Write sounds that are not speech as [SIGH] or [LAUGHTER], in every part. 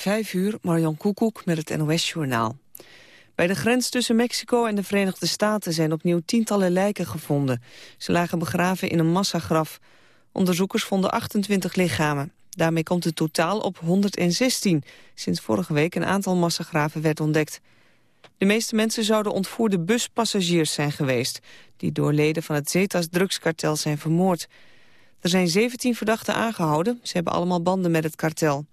Vijf uur, Marjan Koekoek met het NOS-journaal. Bij de grens tussen Mexico en de Verenigde Staten zijn opnieuw tientallen lijken gevonden. Ze lagen begraven in een massagraf. Onderzoekers vonden 28 lichamen. Daarmee komt het totaal op 116, sinds vorige week een aantal massagraven werd ontdekt. De meeste mensen zouden ontvoerde buspassagiers zijn geweest... die door leden van het Zetas-drugskartel zijn vermoord. Er zijn 17 verdachten aangehouden. Ze hebben allemaal banden met het kartel.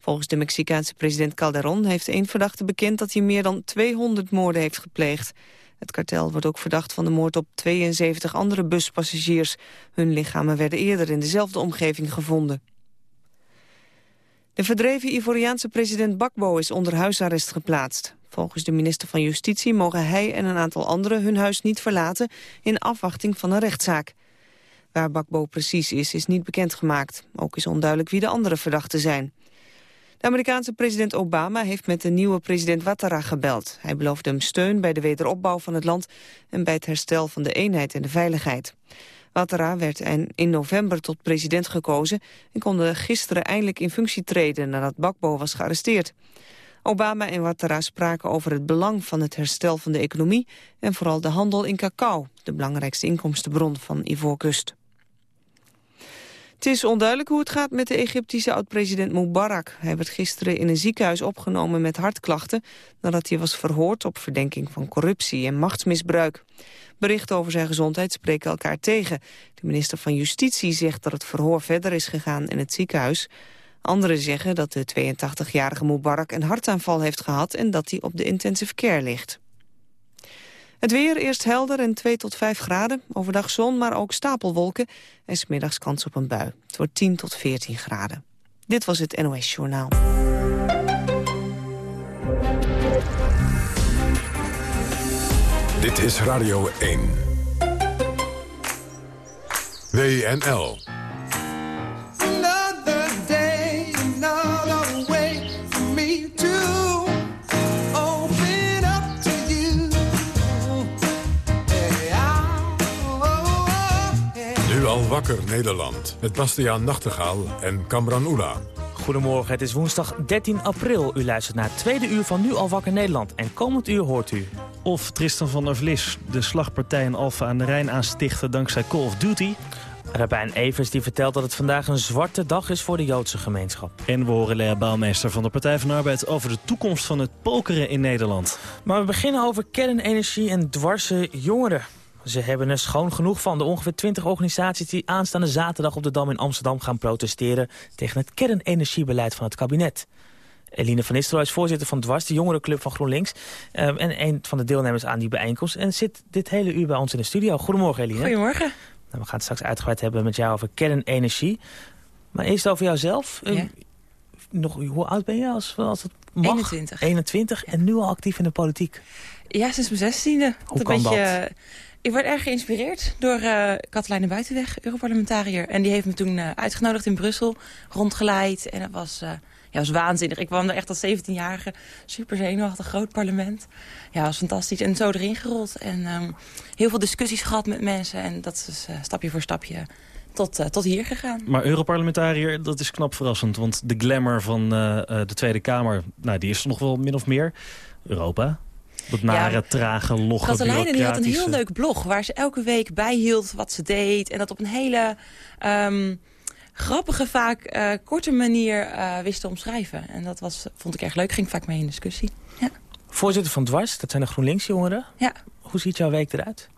Volgens de Mexicaanse president Calderon heeft één verdachte bekend dat hij meer dan 200 moorden heeft gepleegd. Het kartel wordt ook verdacht van de moord op 72 andere buspassagiers. Hun lichamen werden eerder in dezelfde omgeving gevonden. De verdreven Ivoriaanse president Bakbo is onder huisarrest geplaatst. Volgens de minister van Justitie mogen hij en een aantal anderen hun huis niet verlaten in afwachting van een rechtszaak. Waar Bakbo precies is, is niet bekendgemaakt. Ook is onduidelijk wie de andere verdachten zijn. De Amerikaanse president Obama heeft met de nieuwe president Ouattara gebeld. Hij beloofde hem steun bij de wederopbouw van het land... en bij het herstel van de eenheid en de veiligheid. Ouattara werd in november tot president gekozen... en kon gisteren eindelijk in functie treden nadat Bakbo was gearresteerd. Obama en Ouattara spraken over het belang van het herstel van de economie... en vooral de handel in cacao, de belangrijkste inkomstenbron van Ivoorkust. Het is onduidelijk hoe het gaat met de Egyptische oud-president Mubarak. Hij werd gisteren in een ziekenhuis opgenomen met hartklachten... nadat hij was verhoord op verdenking van corruptie en machtsmisbruik. Berichten over zijn gezondheid spreken elkaar tegen. De minister van Justitie zegt dat het verhoor verder is gegaan in het ziekenhuis. Anderen zeggen dat de 82-jarige Mubarak een hartaanval heeft gehad... en dat hij op de intensive care ligt. Het weer eerst helder en 2 tot 5 graden. Overdag zon, maar ook stapelwolken. En smiddags kans op een bui. Het wordt 10 tot 14 graden. Dit was het NOS Journaal. Dit is Radio 1. WNL. Wakker Nederland. Met Bastiaan Nachtegaal en Kamran Oela. Goedemorgen, het is woensdag 13 april. U luistert naar het tweede uur van Nu al Wakker Nederland. En komend uur hoort u... Of Tristan van der Vlis, de slagpartij in Alfa aan de Rijn aanstichten dankzij Call of Duty. Rabijn Evers die vertelt dat het vandaag een zwarte dag is voor de Joodse gemeenschap. En we horen Lea Bouwmeester van de Partij van de Arbeid over de toekomst van het pokeren in Nederland. Maar we beginnen over kernenergie en dwarse jongeren. Ze hebben er schoon genoeg van. De ongeveer 20 organisaties die aanstaande zaterdag op de Dam in Amsterdam gaan protesteren... tegen het kernenergiebeleid van het kabinet. Eline van Nistelrooy is voorzitter van Dwars, de jongerenclub van GroenLinks. Uh, en een van de deelnemers aan die bijeenkomst. En zit dit hele uur bij ons in de studio. Goedemorgen Eline. Goedemorgen. Nou, we gaan het straks uitgebreid hebben met jou over kernenergie. Maar eerst over jouzelf. Uh, nog, hoe oud ben je als, als het mag? 21. 21 en nu al actief in de politiek. Ja, sinds mijn zestiende. Hoe kan beetje, dat? Ik werd erg geïnspireerd door uh, Katelijne Buitenweg, Europarlementariër. En die heeft me toen uh, uitgenodigd in Brussel, rondgeleid. En dat was, uh, ja, was waanzinnig. Ik kwam er echt als 17-jarige, super zenuwachtig, groot parlement. Ja, was fantastisch. En zo erin gerold. En um, heel veel discussies gehad met mensen. En dat is stapje voor stapje tot, tot hier gegaan. Maar Europarlementariër, dat is knap verrassend. Want de glamour van de Tweede Kamer, nou, die is nog wel min of meer. Europa, dat nare, ja, trage, logge, Katelijne die had een heel leuk blog... waar ze elke week bijhield wat ze deed. En dat op een hele um, grappige, vaak uh, korte manier uh, wist te omschrijven. En dat was, vond ik erg leuk. Ging vaak mee in discussie. Ja. Voorzitter van Dwars, dat zijn de GroenLinks jongeren. Ja. Hoe ziet jouw week eruit?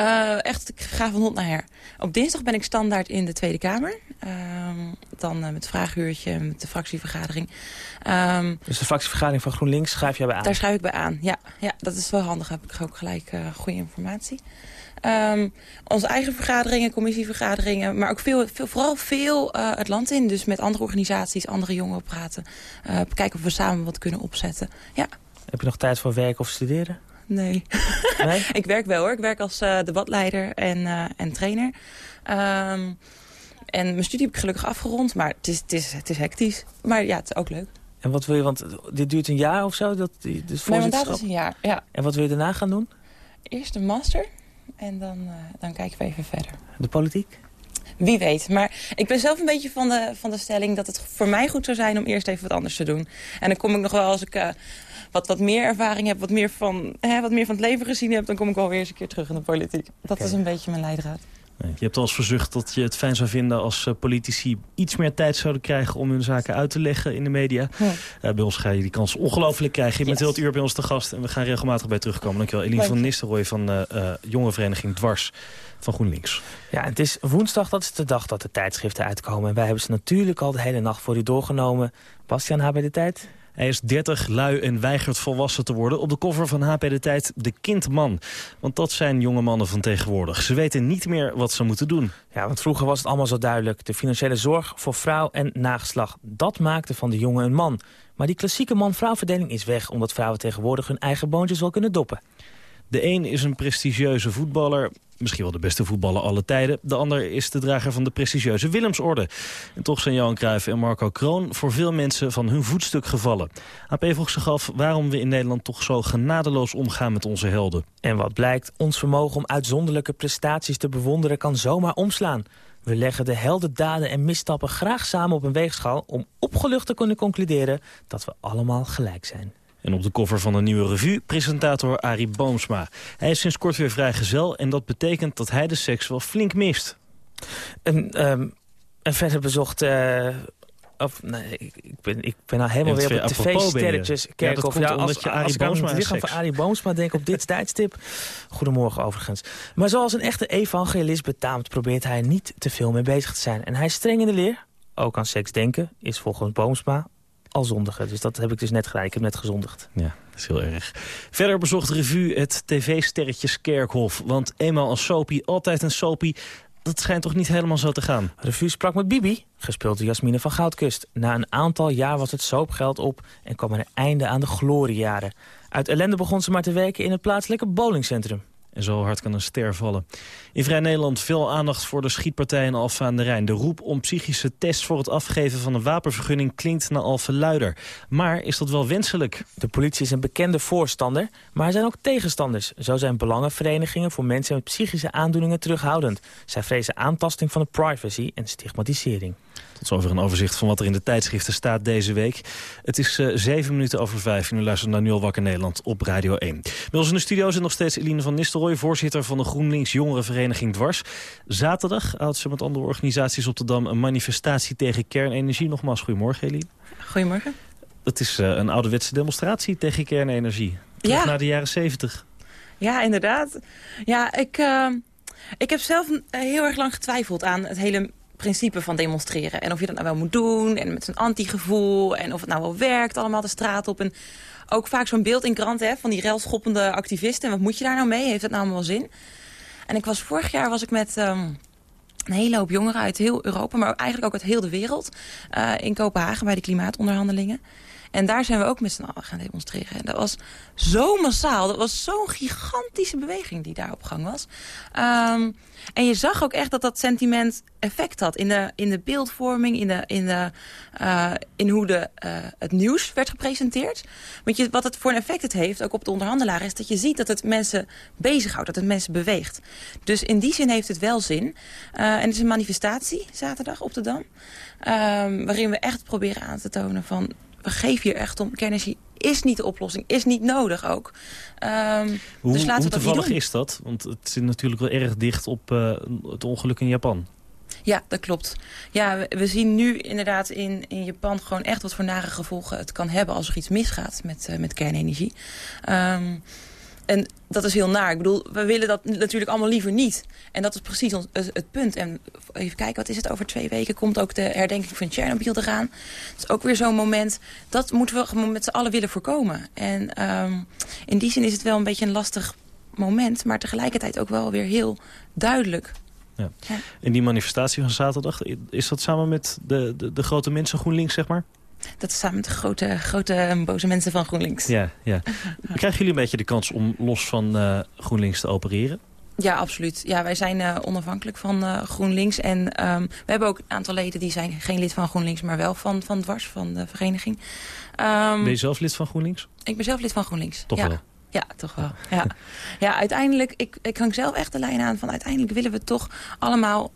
Uh, echt, ik ga van hond naar her. Op dinsdag ben ik standaard in de Tweede Kamer. Uh, dan uh, met het vraaguurtje, met de fractievergadering. Um, dus de fractievergadering van GroenLinks schrijf je bij aan? Daar schrijf ik bij aan, ja. ja dat is wel handig. heb ik ook gelijk goede informatie. Um, onze eigen vergaderingen, commissievergaderingen. Maar ook veel, veel vooral veel het land in. Dus met andere organisaties, andere jongeren praten. kijken of we samen wat kunnen opzetten. Ja. Heb je nog tijd voor werk of studeren? Nee. nee? [LAUGHS] ik werk wel hoor. Ik werk als uh, debatleider en, uh, en trainer. Um, en mijn studie heb ik gelukkig afgerond. Maar het is, het is, het is hectisch. Maar ja, het is ook leuk. En wat wil je, want dit duurt een jaar of zo? Dat, dus Mijn mandaat is een jaar, ja. En wat wil je daarna gaan doen? Eerst een master. En dan, uh, dan kijken we even verder. De politiek? Wie weet. Maar ik ben zelf een beetje van de, van de stelling dat het voor mij goed zou zijn om eerst even wat anders te doen. En dan kom ik nog wel als ik uh, wat, wat meer ervaring heb, wat meer, van, hè, wat meer van het leven gezien heb... dan kom ik wel weer eens een keer terug in de politiek. Dat is een beetje mijn leidraad. Je hebt al eens verzucht dat je het fijn zou vinden als eh, politici iets meer tijd zouden krijgen om hun zaken uit te leggen in de media. Ja. Uh, bij ons ga je die kans ongelooflijk krijgen. Je bent heel het uur bij ons te gast en we gaan regelmatig bij terugkomen. Dankjewel. Eline Dank van Nistelrooy van uh, uh, Jongerenvereniging Dwars van GroenLinks. Ja, het is woensdag, dat is de dag dat de tijdschriften uitkomen. En wij hebben ze natuurlijk al de hele nacht voor u doorgenomen. Bastiaan, haar bij de tijd? Hij is 30, lui en weigert volwassen te worden. Op de cover van HP De Tijd de kindman. Want dat zijn jonge mannen van tegenwoordig. Ze weten niet meer wat ze moeten doen. Ja, want vroeger was het allemaal zo duidelijk. De financiële zorg voor vrouw en nageslag. Dat maakte van de jongen een man. Maar die klassieke man-vrouw verdeling is weg... omdat vrouwen tegenwoordig hun eigen boontjes wel kunnen doppen. De een is een prestigieuze voetballer, misschien wel de beste voetballer alle tijden. De ander is de drager van de prestigieuze Willemsorde. En toch zijn Johan Cruijff en Marco Kroon voor veel mensen van hun voetstuk gevallen. AP vroeg zich af waarom we in Nederland toch zo genadeloos omgaan met onze helden. En wat blijkt, ons vermogen om uitzonderlijke prestaties te bewonderen kan zomaar omslaan. We leggen de heldendaden en misstappen graag samen op een weegschaal... om opgelucht te kunnen concluderen dat we allemaal gelijk zijn. En op de cover van een nieuwe revue presentator Arie Boomsma. Hij is sinds kort weer vrijgezel en dat betekent dat hij de seks wel flink mist. En, um, en verder bezocht... Uh, of, nee, ik ben, ik ben nou helemaal weer op de tv-sterretjes. Ja, ja, als, omdat je Arie Boomsma lichaam van Arie Boomsma denk op dit tijdstip. Goedemorgen overigens. Maar zoals een echte evangelist betaamt... probeert hij niet te veel mee bezig te zijn. En hij is streng in de leer. Ook aan seks denken is volgens Boomsma al zondigen. Dus dat heb ik dus net gedaan. Ik heb net gezondigd. Ja, dat is heel erg. Verder bezocht revue het tv-sterretjes Kerkhof. Want eenmaal een soapie, altijd een soapie. Dat schijnt toch niet helemaal zo te gaan? Revue sprak met Bibi, gespeeld door Jasmine van Goudkust. Na een aantal jaar was het soapgeld op en kwam er een einde aan de gloriejaren. Uit ellende begon ze maar te werken in het plaatselijke bowlingcentrum. En zo hard kan een ster vallen. In Vrij Nederland veel aandacht voor de schietpartij in Alfa aan de Rijn. De roep om psychische tests voor het afgeven van een wapenvergunning klinkt naar Alfa luider. Maar is dat wel wenselijk? De politie is een bekende voorstander, maar er zijn ook tegenstanders. Zo zijn belangenverenigingen voor mensen met psychische aandoeningen terughoudend. Zij vrezen aantasting van de privacy en stigmatisering. Tot zover een overzicht van wat er in de tijdschriften staat deze week. Het is uh, zeven minuten over vijf en u luistert naar Nu al wakker Nederland op Radio 1. Bij ons in de studio zit nog steeds Eline van Nistelrooy... voorzitter van de GroenLinks Jongerenvereniging Dwars. Zaterdag houdt ze met andere organisaties op de Dam... een manifestatie tegen kernenergie. Nogmaals, goedemorgen Eline. Goedemorgen. Het is uh, een ouderwetse demonstratie tegen kernenergie. Terug ja. naar de jaren zeventig. Ja, inderdaad. Ja, ik, uh, ik heb zelf heel erg lang getwijfeld aan het hele principe van demonstreren. En of je dat nou wel moet doen. En met zo'n anti-gevoel. En of het nou wel werkt allemaal de straat op. En ook vaak zo'n beeld in kranten hè, van die relschoppende activisten. En wat moet je daar nou mee? Heeft dat nou allemaal zin? En ik was vorig jaar was ik met... Um, een hele hoop jongeren uit heel Europa, maar eigenlijk ook uit heel de wereld. Uh, in Kopenhagen bij de klimaatonderhandelingen. En daar zijn we ook met z'n allen gaan demonstreren. En dat was zo massaal. Dat was zo'n gigantische beweging die daar op gang was. Um, en je zag ook echt dat dat sentiment effect had in de, in de beeldvorming, in, de, in, de, uh, in hoe de, uh, het nieuws werd gepresenteerd. Want je, wat het voor een effect het heeft, ook op de onderhandelaar, is dat je ziet dat het mensen bezighoudt, dat het mensen beweegt. Dus in die zin heeft het wel zin. Uh, en het is een manifestatie zaterdag op de Dam, waarin we echt proberen aan te tonen van we geven hier echt om. Kernenergie is niet de oplossing, is niet nodig ook. Um, hoe dus laten hoe we toevallig is dat? Want het zit natuurlijk wel erg dicht op uh, het ongeluk in Japan. Ja, dat klopt. Ja, we, we, zien nu inderdaad in, in Japan gewoon echt wat voor nare gevolgen het kan hebben als er iets misgaat met, uh, met kernenergie. Um, en dat is heel naar. Ik bedoel, we willen dat natuurlijk allemaal liever niet. En dat is precies ons, het, punt. En even kijken, wat is het? Over twee weken komt ook de herdenking van Tsjernobyl eraan. Dat is ook weer zo'n moment. Dat moeten we met z'n allen willen voorkomen. En um, in die zin is het wel een beetje een lastig moment. Maar tegelijkertijd ook wel weer heel duidelijk. Ja. ja. En die manifestatie van zaterdag, is dat samen met de, de, de grote mensen GroenLinks, zeg maar? Dat is samen met de grote, grote boze mensen van GroenLinks. Ja, ja. [LAUGHS] Krijgen jullie een beetje de kans om los van uh, GroenLinks te opereren? Ja, absoluut. Ja, wij zijn uh, onafhankelijk van uh, GroenLinks. En um, we hebben ook een aantal leden die zijn geen lid van GroenLinks... maar wel van, van Dwars, van de vereniging. Um, ben je zelf lid van GroenLinks? Ik ben zelf lid van GroenLinks. Toch ja. wel? Ja, toch wel. Ja, ja uiteindelijk, ik, ik hang zelf echt de lijn aan van... uiteindelijk willen we toch allemaal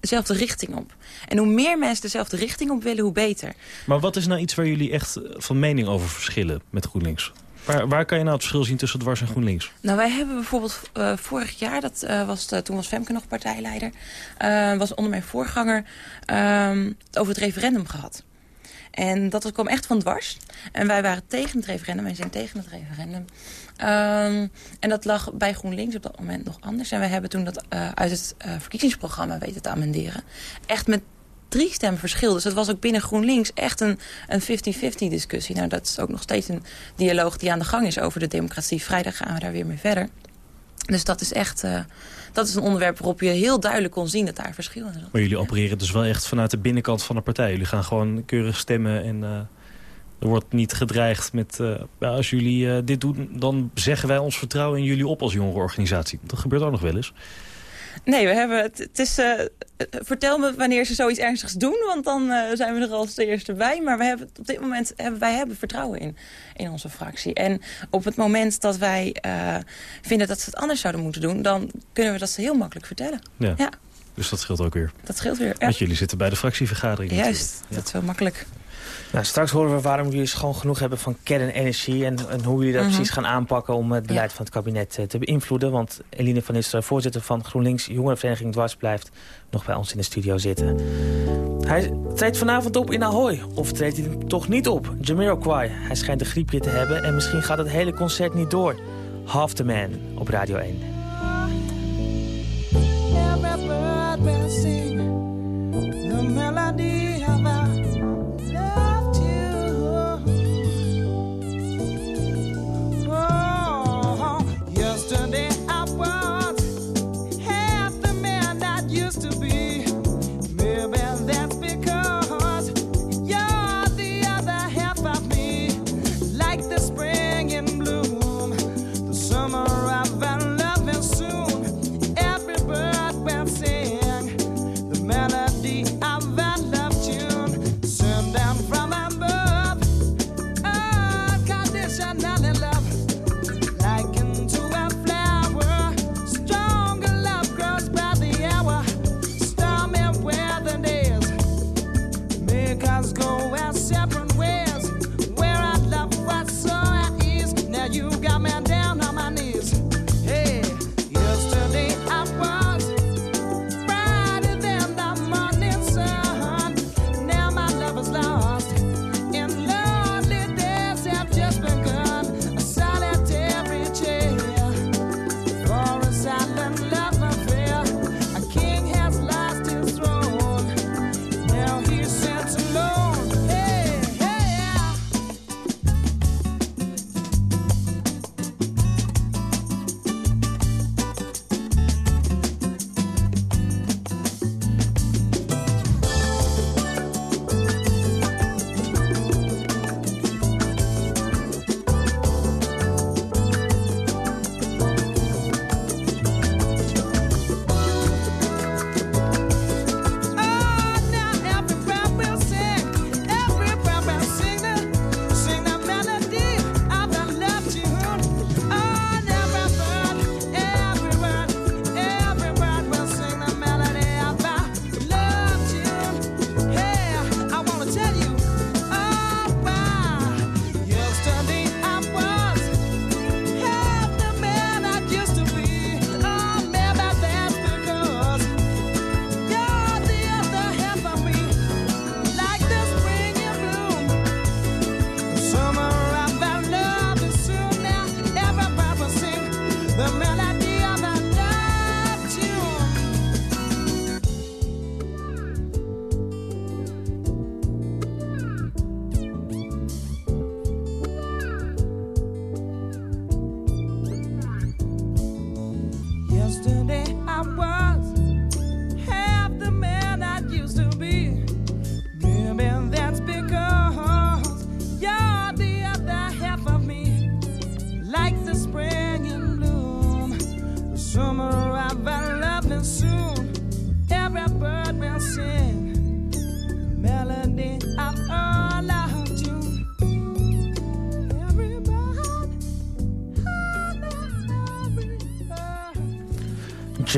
dezelfde richting op. En hoe meer mensen dezelfde richting op willen, hoe beter. Maar wat is nou iets waar jullie echt van mening over verschillen met GroenLinks? Waar, waar kan je nou het verschil zien tussen Dwars en GroenLinks? Nou, wij hebben bijvoorbeeld uh, vorig jaar, dat, uh, was de, toen was Femke nog partijleider... Uh, was onder mijn voorganger ehm, het over het referendum gehad. En dat kwam echt van dwars. En wij waren tegen het referendum. Wij zijn tegen het referendum. Um, en dat lag bij GroenLinks op dat moment nog anders. En wij hebben toen dat uh, uit het uh, verkiezingsprogramma weten te amenderen. Echt met drie stemmen verschil. Dus dat was ook binnen GroenLinks echt een 50-50 discussie. Nou, dat is ook nog steeds een dialoog die aan de gang is over de democratie. Vrijdag gaan we daar weer mee verder. Dus dat is echt... Uh, dat is een onderwerp waarop je heel duidelijk kon zien dat daar verschillen zijn. Maar jullie opereren dus wel echt vanuit de binnenkant van de partij. Jullie gaan gewoon keurig stemmen en uh, er wordt niet gedreigd met... Ja, als jullie uh, dit doen, dan zeggen wij ons vertrouwen in jullie op als jongere organisatie. Dat gebeurt ook nog wel eens. Nee, we hebben het, het is, uh, vertel me wanneer ze zoiets ernstigs doen, want dan uh, zijn we er als de eerste bij. Maar we hebben, op dit moment hebben wij hebben vertrouwen in, in onze fractie. En op het moment dat wij uh, vinden dat ze het anders zouden moeten doen, dan kunnen we dat ze heel makkelijk vertellen. Ja. ja. Dus dat scheelt ook weer. Dat scheelt weer, ja. Want jullie zitten bij de fractievergadering. Juist, dat is wel makkelijk. Nou, straks horen we waarom jullie schoon genoeg hebben van kernenergie... en, en hoe jullie dat -hmm. precies gaan aanpakken om het beleid ja. van het kabinet uh, te beïnvloeden. Want Eline van Nistelrooy, voorzitter van GroenLinks Jongerenvereniging Dwars... blijft nog bij ons in de studio zitten. Hij treedt vanavond op in Ahoy. Of treedt hij toch niet op? Jamiroquai. Hij schijnt een griepje te hebben en misschien gaat het hele concert niet door. Half the Man op Radio 1. Every bird will sing the melody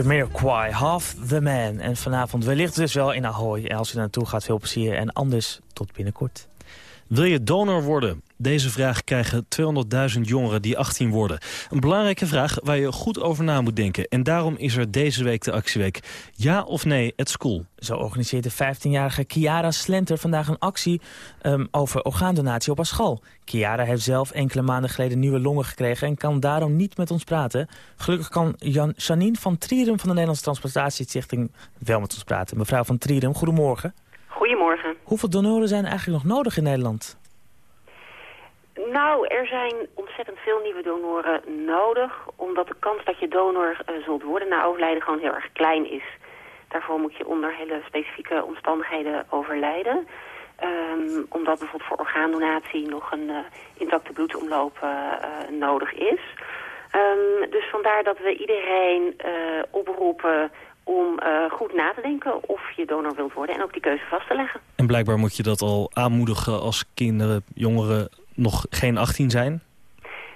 Jamiroquai, Half the Man. En vanavond wellicht dus wel in Ahoy. En als er naartoe gaat, veel plezier. En anders tot binnenkort. Wil je donor worden? Deze vraag krijgen 200.000 jongeren die 18 worden. Een belangrijke vraag waar je goed over na moet denken. En daarom is er deze week de actieweek Ja of Nee at School. Zo organiseert de 15-jarige Kiara Slenter vandaag een actie um, over orgaandonatie op haar school. Kiara heeft zelf enkele maanden geleden nieuwe longen gekregen en kan daarom niet met ons praten. Gelukkig kan Jan Janine van Trierum van de Nederlandse Transplantatiestichting wel met ons praten. Mevrouw van Trierum, goedemorgen. Goedemorgen. Hoeveel donoren zijn eigenlijk nog nodig in Nederland? Nou, er zijn ontzettend veel nieuwe donoren nodig... omdat de kans dat je donor uh, zult worden na overlijden gewoon heel erg klein is. Daarvoor moet je onder hele specifieke omstandigheden overlijden. Um, omdat bijvoorbeeld voor orgaandonatie nog een uh, intacte bloedsomloop uh, nodig is. Um, dus vandaar dat we iedereen oproepen om uh, goed na te denken of je donor wilt worden en ook die keuze vast te leggen. En blijkbaar moet je dat al aanmoedigen als kinderen, jongeren nog geen 18 zijn?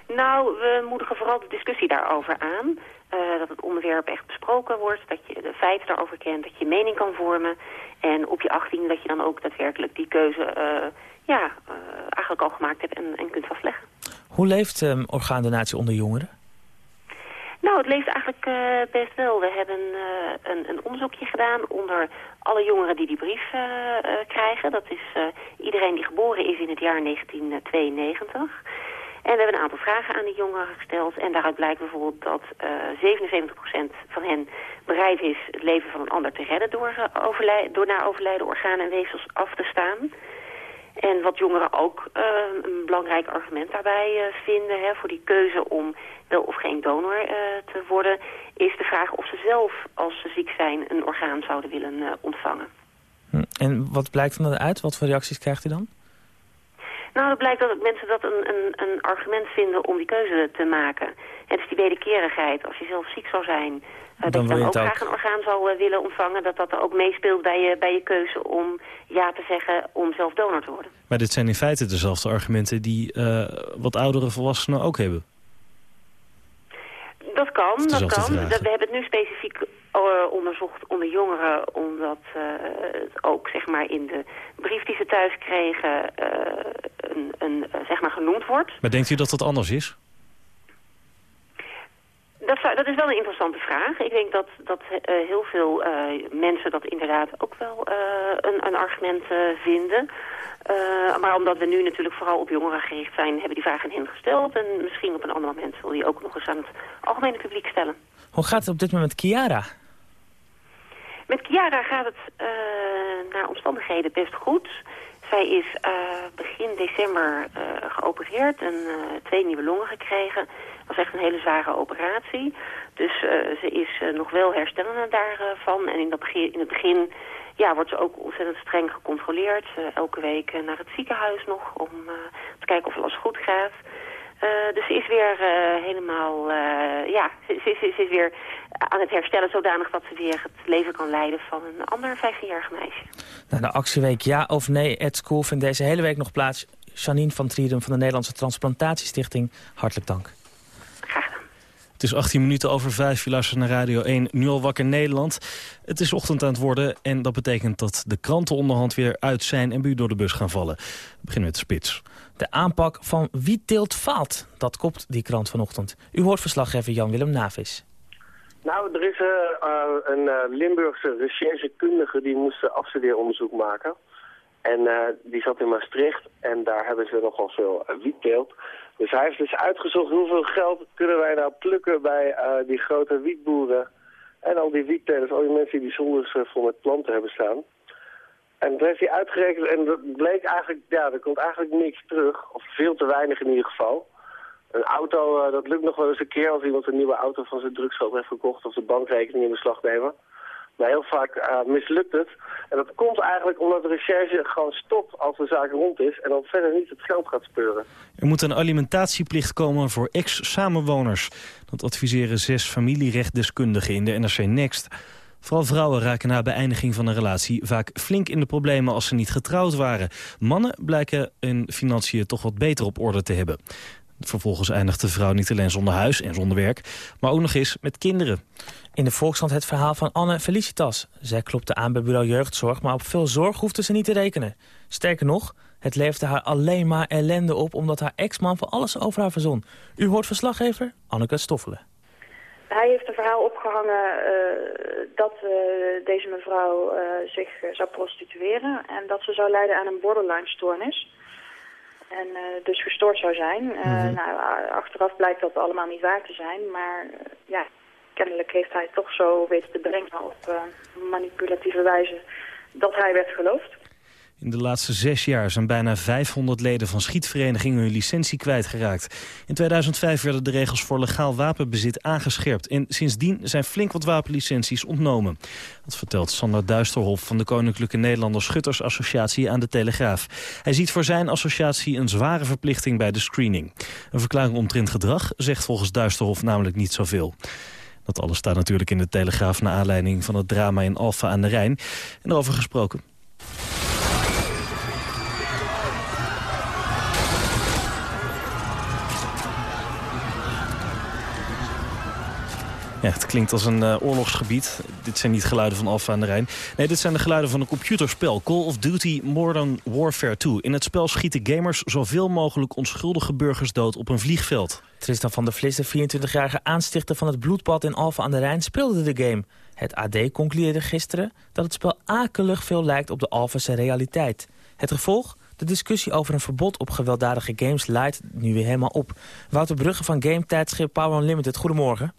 Nou, we moedigen vooral de discussie daarover aan. Uh, dat het onderwerp echt besproken wordt, dat je de feiten daarover kent, dat je mening kan vormen. En op je 18 dat je dan ook daadwerkelijk die keuze uh, ja, eigenlijk al gemaakt hebt en, en kunt vastleggen. Hoe leeft um, orgaandonatie onder jongeren? Nou, het leeft eigenlijk uh, best wel. We hebben uh, een, een, onderzoekje gedaan onder alle jongeren die die brief uh, krijgen. Dat is iedereen die geboren is in het jaar 1992. En we hebben een aantal vragen aan die jongeren gesteld. En daaruit blijkt bijvoorbeeld dat 77% van hen bereid is het leven van een ander te redden door, door na overlijden organen en weefsels af te staan. En wat jongeren ook uh, een belangrijk argument daarbij uh, vinden hè, voor die keuze om wel of geen donor uh, te worden, is de vraag of ze zelf, als ze ziek zijn, een orgaan zouden willen ontvangen. Hm. En wat blijkt dan uit? Wat voor reacties krijgt u dan? Nou, het blijkt dat mensen dat een, een, een argument vinden om die keuze te maken. Het is die wederkerigheid. Als je zelf ziek zou zijn, uh, dat je dan ook graag een orgaan zou uh, willen ontvangen... dat dat ook meespeelt bij je, bij je keuze om ja te zeggen om zelf donor te worden. Maar dit zijn in feite dezelfde argumenten die uh, wat oudere volwassenen ook hebben. Dat kan, dat kan. we hebben het nu specifiek onderzocht onder jongeren... omdat het ook zeg maar, in de brief die ze thuis kregen een, een, zeg maar genoemd wordt. Maar denkt u dat dat anders is? Dat, dat, is wel een interessante vraag. Ik denk dat, dat uh, heel veel uh, mensen dat inderdaad ook wel uh, een, een, argument vinden. maar omdat we nu natuurlijk vooral op jongeren gericht zijn, hebben die vraag aan hen gesteld. En misschien op een ander moment wil die ook nog eens aan het algemene publiek stellen. Hoe gaat het op dit moment met Kiara? Met Kiara gaat het naar omstandigheden best goed. Zij is begin december geopereerd en twee nieuwe longen gekregen was echt een hele zware operatie. Dus uh, ze is uh, nog wel herstellende daarvan. en in, dat begin, in het begin ja, wordt ze ook ontzettend streng gecontroleerd. Uh, elke week naar het ziekenhuis nog om te kijken of alles goed gaat. Dus ze is weer helemaal, ja, ze, ze, ze, is weer aan het herstellen zodanig dat ze weer het leven kan leiden van een ander 15-jarig meisje. Nou, de actieweek Ja of Nee at School vindt deze hele week nog plaats. Janine van Trieren van de Nederlandse Transplantatiestichting, hartelijk dank. Het is 18 minuten over 5. Je luistert naar Radio 1, nu al wakker Nederland. Het is ochtend aan het worden en dat betekent dat de kranten onderhand weer uit zijn... en bij u door de bus gaan vallen. We beginnen met de spits. De aanpak van wie teelt faalt, dat kopt die krant vanochtend. U hoort verslaggever Jan-Willem Navis. Nou, er is uh, uh, een uh, Limburgse recherchekundige die moest afstudeeronderzoek maken. En die zat in Maastricht en daar hebben ze nogal veel wietteelt. Dus hij heeft dus uitgezocht hoeveel geld kunnen wij nou plukken bij uh, die grote wietboeren. En al die wiettelers, al die mensen die zolders uh, vol met planten hebben staan. En dat heeft hij uitgerekend en dat bleek eigenlijk, ja, er komt eigenlijk niks terug. Of veel te weinig in ieder geval. Een auto, uh, dat lukt nog wel eens een keer als iemand een nieuwe auto van zijn drugsgeld heeft gekocht of de bankrekening in beslag nemen. Maar heel vaak uh, mislukt het. En dat komt eigenlijk omdat de recherche gewoon stopt als de zaak rond is... en dan verder niet het geld gaat speuren. Er moet een alimentatieplicht komen voor ex-samenwoners. Dat adviseren zes familierechtdeskundigen in de NRC Next. Vooral vrouwen raken na beëindiging van een relatie vaak flink in de problemen als ze niet getrouwd waren. Mannen blijken hun financiën toch wat beter op orde te hebben. Vervolgens eindigt de vrouw niet alleen zonder huis en zonder werk, maar ook nog eens met kinderen. In de Volkskrant het verhaal van Anne Felicitas. Zij klopte aan bij bureau jeugdzorg, maar op veel zorg hoefde ze niet te rekenen. Sterker nog, het leefde haar alleen maar ellende op... omdat haar ex-man voor alles over haar verzon. U hoort verslaggever Anneke Stoffelen. Hij heeft een verhaal opgehangen uh, dat uh, deze mevrouw uh, zich zou prostitueren... en dat ze zou lijden aan een borderline-stoornis... En dus gestoord zou zijn. Mm -hmm. nou, achteraf blijkt dat allemaal niet waar te zijn. Maar ja, kennelijk heeft hij toch zo weten te brengen op manipulatieve wijze dat hij werd geloofd. In de laatste zes jaar zijn bijna 500 leden van schietverenigingen hun licentie kwijtgeraakt. In 2005 werden de regels voor legaal wapenbezit aangescherpt. En sindsdien zijn flink wat wapenlicenties ontnomen. Dat vertelt Sander Duisterhof van de Koninklijke Nederlanders Schuttersassociatie aan de Telegraaf. Hij ziet voor zijn associatie een zware verplichting bij de screening. Een verklaring omtrent gedrag zegt volgens Duisterhof namelijk niet zoveel. Dat alles staat natuurlijk in de Telegraaf... naar aanleiding van het drama in Alfa aan de Rijn. En erover gesproken. Het klinkt als een uh, oorlogsgebied. Dit zijn niet geluiden van Alfa aan de Rijn. Nee, dit zijn de geluiden van een computerspel. Call of Duty Modern Warfare 2. In het spel schieten gamers zoveel mogelijk onschuldige burgers dood op een vliegveld. Tristan van der Vlis, de 24-jarige aanstichter van het bloedbad in Alfa aan de Rijn, speelde de game. Het AD concludeerde gisteren dat het spel akelig veel lijkt op de Alphense realiteit. Het gevolg? De discussie over een verbod op gewelddadige games leidt nu weer helemaal op. Wouter Brugge van game-tijdschip Power Unlimited, goedemorgen.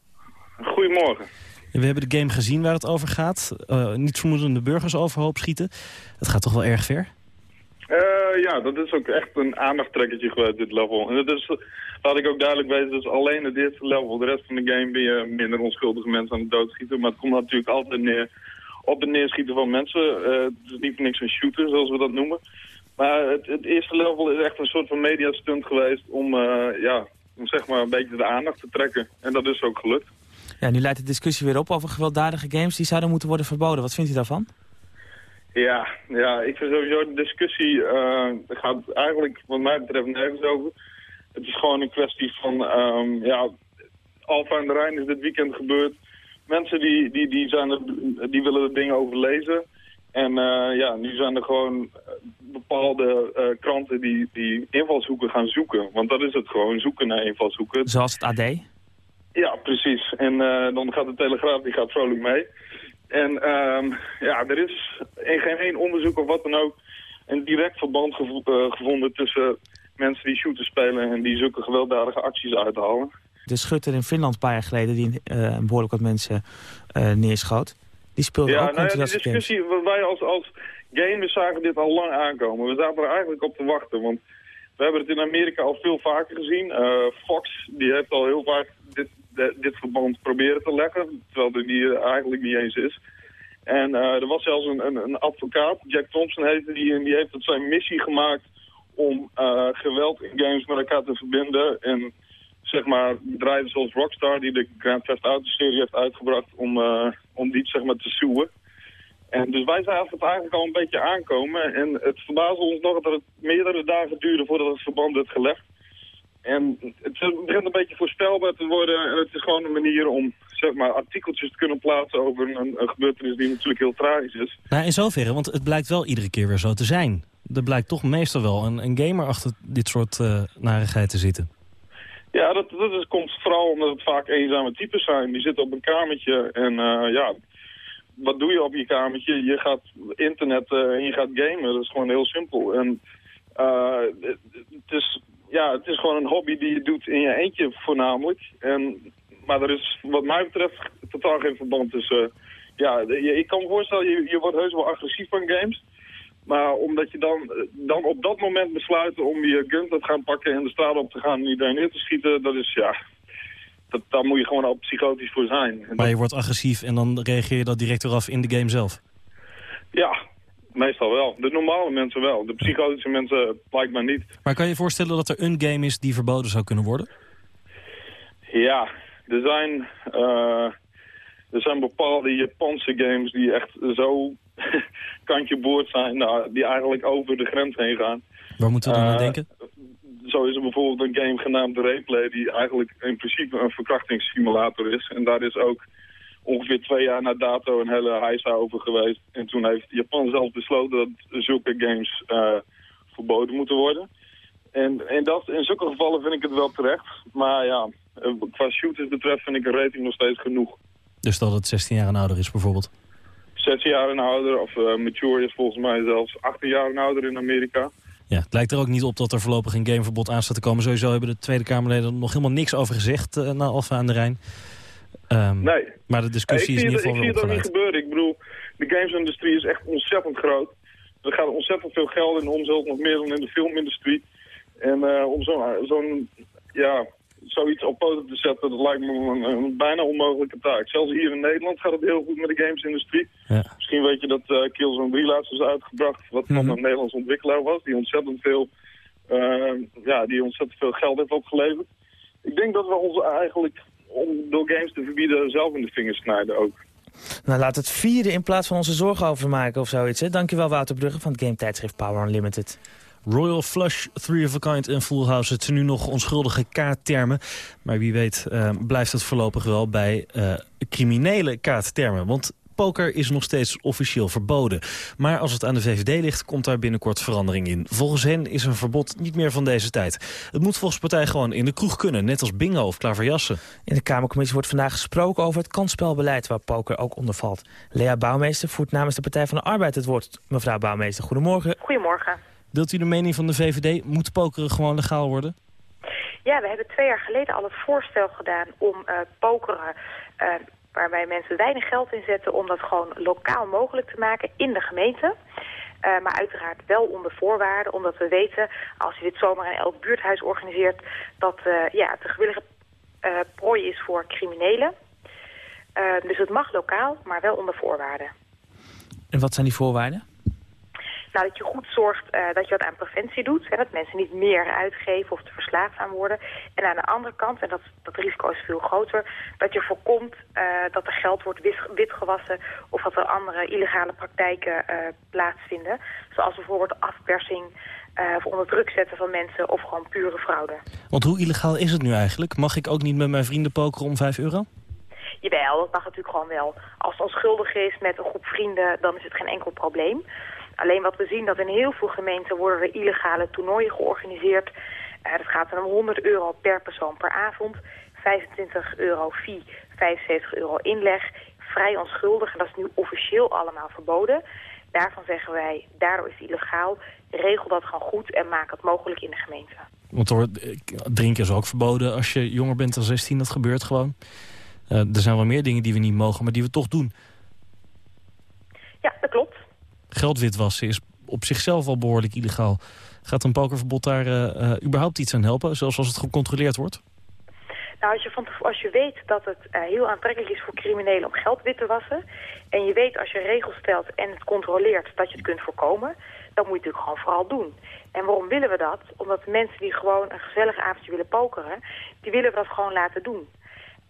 Goedemorgen. We hebben de game gezien waar het over gaat. Uh, niet vermoedende burgers overhoop schieten. Het gaat toch wel erg ver? Uh, ja, dat is ook echt een aandachttrekkertje geweest, dit level. En dat is, laat ik ook duidelijk weten, dus alleen het eerste level. De rest van de game ben je minder onschuldige mensen aan het doodschieten. Maar het komt natuurlijk altijd neer op het neerschieten van mensen. Uh, het is niet voor niks een shooter, zoals we dat noemen. Maar het, het eerste level is echt een soort van mediastunt geweest om, ja, om zeg maar een beetje de aandacht te trekken. En dat is ook gelukt. Ja, nu leidt de discussie weer op over gewelddadige games. Die zouden moeten worden verboden. Wat vindt u daarvan? Ja, ja ik vind sowieso de discussie uh, gaat eigenlijk wat mij betreft nergens over. Het is gewoon een kwestie van, um, ja, Alfa en de Rijn is dit weekend gebeurd. Mensen die, die, die, zijn er, die willen er dingen over lezen. En uh, ja, nu zijn er gewoon bepaalde uh, kranten die, die invalshoeken gaan zoeken. Want dat is het gewoon, zoeken naar invalshoeken. Zoals het AD? Ja, precies. En uh, dan gaat de Telegraaf, die gaat vrolijk mee. En uh, ja, er is in geen één onderzoek of wat dan ook een direct verband uh, gevonden tussen mensen die shooter spelen en die zulke gewelddadige acties uithalen. De schutter in Finland een paar jaar geleden die uh, behoorlijk wat mensen neerschoot, die speelde ja, ook nou ja, die discussie, games. wij als, als gamers zagen dit al lang aankomen. We zaten er eigenlijk op te wachten, want we hebben het in Amerika al veel vaker gezien. Fox, die heeft al heel vaak dit dit verband proberen te leggen, terwijl er die eigenlijk niet eens is. En uh, er was zelfs een, een, een, advocaat, Jack Thompson heette die, en die heeft het zijn missie gemaakt om uh, geweld in games met elkaar te verbinden. En zeg maar bedrijven zoals Rockstar, die de Grand Theft Auto-serie heeft uitgebracht, om, om die zeg maar te suwen. En dus wij zagen het eigenlijk al een beetje aankomen. En het verbaasde ons nog dat het meerdere dagen duurde voordat het verband werd gelegd. En het begint een beetje voorspelbaar te worden. En het is gewoon een manier om zeg maar, artikeltjes te kunnen plaatsen over een, een gebeurtenis die natuurlijk heel tragisch is. Nou, in zoverre, want het blijkt wel iedere keer weer zo te zijn. Er blijkt toch meestal wel een, een gamer achter dit soort uh, narigheid te zitten. Ja, dat, dat is, komt vooral omdat het vaak eenzame types zijn. Die zitten op een kamertje en uh, ja, wat doe je op je kamertje? Je gaat internet uh, en je gaat gamen. Dat is gewoon heel simpel. En het is ja, het is gewoon een hobby die je doet in je eentje voornamelijk. En, maar er is wat mij betreft totaal geen verband tussen... ja, je, ik kan me voorstellen, je, je wordt heus wel agressief van games. Maar omdat je dan, dan op dat moment besluit om je gun te gaan pakken en de straat op te gaan en iedereen neer te schieten, dat is ja... Dat, daar moet je gewoon al psychotisch voor zijn. Maar je wordt agressief en dan reageer je dat direct eraf in de game zelf? Ja, Meestal wel. De normale mensen wel. De psychotische mensen blijkbaar niet. Maar kan je je voorstellen dat er een game is die verboden zou kunnen worden? Ja, er zijn, uh, er zijn bepaalde Japanse games die echt zo [LAUGHS] kantje boord zijn. Nou, die eigenlijk over de grens heen gaan. Waar moeten we dan uh, aan denken? Zo is er bijvoorbeeld een game genaamd Replay... die eigenlijk in principe een verkrachtingssimulator is. En daar is ook ongeveer twee jaar na dato een hele heisa over geweest. En toen heeft Japan zelf besloten dat zulke games uh, verboden moeten worden. En, en dat, in zulke gevallen vind ik het wel terecht. Maar ja, eh, qua shooters betreft vind ik een rating nog steeds genoeg. Dus dat het 16 jaar en ouder is bijvoorbeeld? 16 jaar en ouder, of uh, mature is volgens mij zelfs 18 jaar en ouder in Amerika. Ja, het lijkt er ook niet op dat er voorlopig een gameverbod aan staat te komen. Sowieso hebben de Tweede Kamerleden nog helemaal niks over gezegd uh, na Alfa aan de Rijn. Um, nee. Maar de discussie is in ieder geval Ik zie het ook niet gebeuren. Ik bedoel, de gamesindustrie is echt ontzettend groot. Er gaat ontzettend veel geld in om, zelfs nog meer dan in de filmindustrie. En uh, om zo'n zo ja, zoiets op poten te zetten, dat lijkt me een, een, bijna onmogelijke taak. Zelfs hier in Nederland gaat het heel goed met de gamesindustrie. Ja. Misschien weet je dat uh, Killzone 3 laatst is uitgebracht, wat van mm -hmm. een Nederlands ontwikkelaar was, die ontzettend veel, uh, ja, die ontzettend veel geld heeft opgeleverd. Ik denk dat we ons eigenlijk, om door games te verbieden, zelf in de vingers snijden ook. Nou, laat het vierde in plaats van onze zorgen overmaken of zoiets. Hè? Dankjewel Wouter Brugge van het game tijdschrift Power Unlimited. Royal Flush, Three of a Kind en Full House. Het zijn nu nog onschuldige kaarttermen. Maar wie weet uh, blijft het voorlopig wel bij uh, criminele kaarttermen. Want poker is nog steeds officieel verboden. Maar als het aan de VVD ligt, komt daar binnenkort verandering in. Volgens hen is een verbod niet meer van deze tijd. Het moet volgens partij gewoon in de kroeg kunnen, net als bingo of klaverjassen. In de Kamercommissie wordt vandaag gesproken over het kansspelbeleid... waar poker ook onder valt. Lea Bouwmeester voert namens de Partij van de Arbeid het woord. Mevrouw Bouwmeester, goedemorgen. Goedemorgen. Deelt u de mening van de VVD? Moet pokeren gewoon legaal worden? Ja, we hebben twee jaar geleden al het voorstel gedaan om uh, pokeren... Uh, waarbij mensen weinig geld inzetten om dat gewoon lokaal mogelijk te maken in de gemeente. Uh, maar uiteraard wel onder voorwaarden, omdat we weten... als je dit zomaar in elk buurthuis organiseert... dat ja, het een gewillige prooi is voor criminelen. dus het mag lokaal, maar wel onder voorwaarden. En wat zijn die voorwaarden? Nou, dat je goed zorgt uh, dat je wat aan preventie doet. Hè, dat mensen niet meer uitgeven of te verslaafd aan worden. En aan de andere kant, en dat, dat risico is veel groter... dat je voorkomt uh, dat er geld wordt witgewassen... of dat er andere illegale praktijken uh, plaatsvinden. Zoals bijvoorbeeld afpersing... of onder druk zetten van mensen of gewoon pure fraude. Want hoe illegaal is het nu eigenlijk? Mag ik ook niet met mijn vrienden pokeren om 5 euro? Jawel, dat mag natuurlijk gewoon wel. Als het onschuldig is met een groep vrienden, dan is het geen enkel probleem. Alleen wat we zien, dat in heel veel gemeenten worden er illegale toernooien georganiseerd. Uh, dat gaat dan om 100 euro per persoon per avond. 25 euro fee, 75 euro inleg. Vrij onschuldig en dat is nu officieel allemaal verboden. Daarvan zeggen wij, daardoor is het illegaal. Regel dat gewoon goed en maak het mogelijk in de gemeente. Want hoor, drinken is ook verboden als je jonger bent dan 16. Dat gebeurt gewoon. Uh, er zijn wel meer dingen die we niet mogen, maar die we toch doen. Ja, dat klopt geld witwassen is op zichzelf al behoorlijk illegaal. Gaat een pokerverbod daar uh, uh, überhaupt iets aan helpen, zoals als het gecontroleerd wordt? Nou, als je, van, als je weet dat het uh, heel aantrekkelijk is voor criminelen om geld wit te wassen... en je weet als je regels stelt en het controleert dat je het kunt voorkomen... dan moet je het natuurlijk gewoon vooral doen. En waarom willen we dat? Omdat mensen die gewoon een gezellig avondje willen pokeren... die willen we dat gewoon laten doen.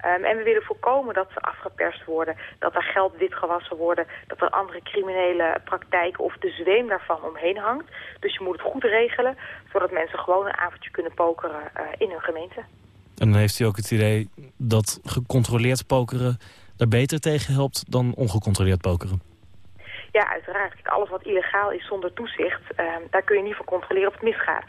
Um, en we willen voorkomen dat ze afgeperst worden, dat er geld witgewassen worden, dat er andere criminele praktijken of de zweem daarvan omheen hangt. Dus je moet het goed regelen, zodat mensen gewoon een avondje kunnen pokeren uh, in hun gemeente. En dan heeft u ook het idee dat gecontroleerd pokeren daar beter tegen helpt dan ongecontroleerd pokeren? Ja, uiteraard. Alles wat illegaal is zonder toezicht, uh, daar kun je niet voor controleren of het misgaat.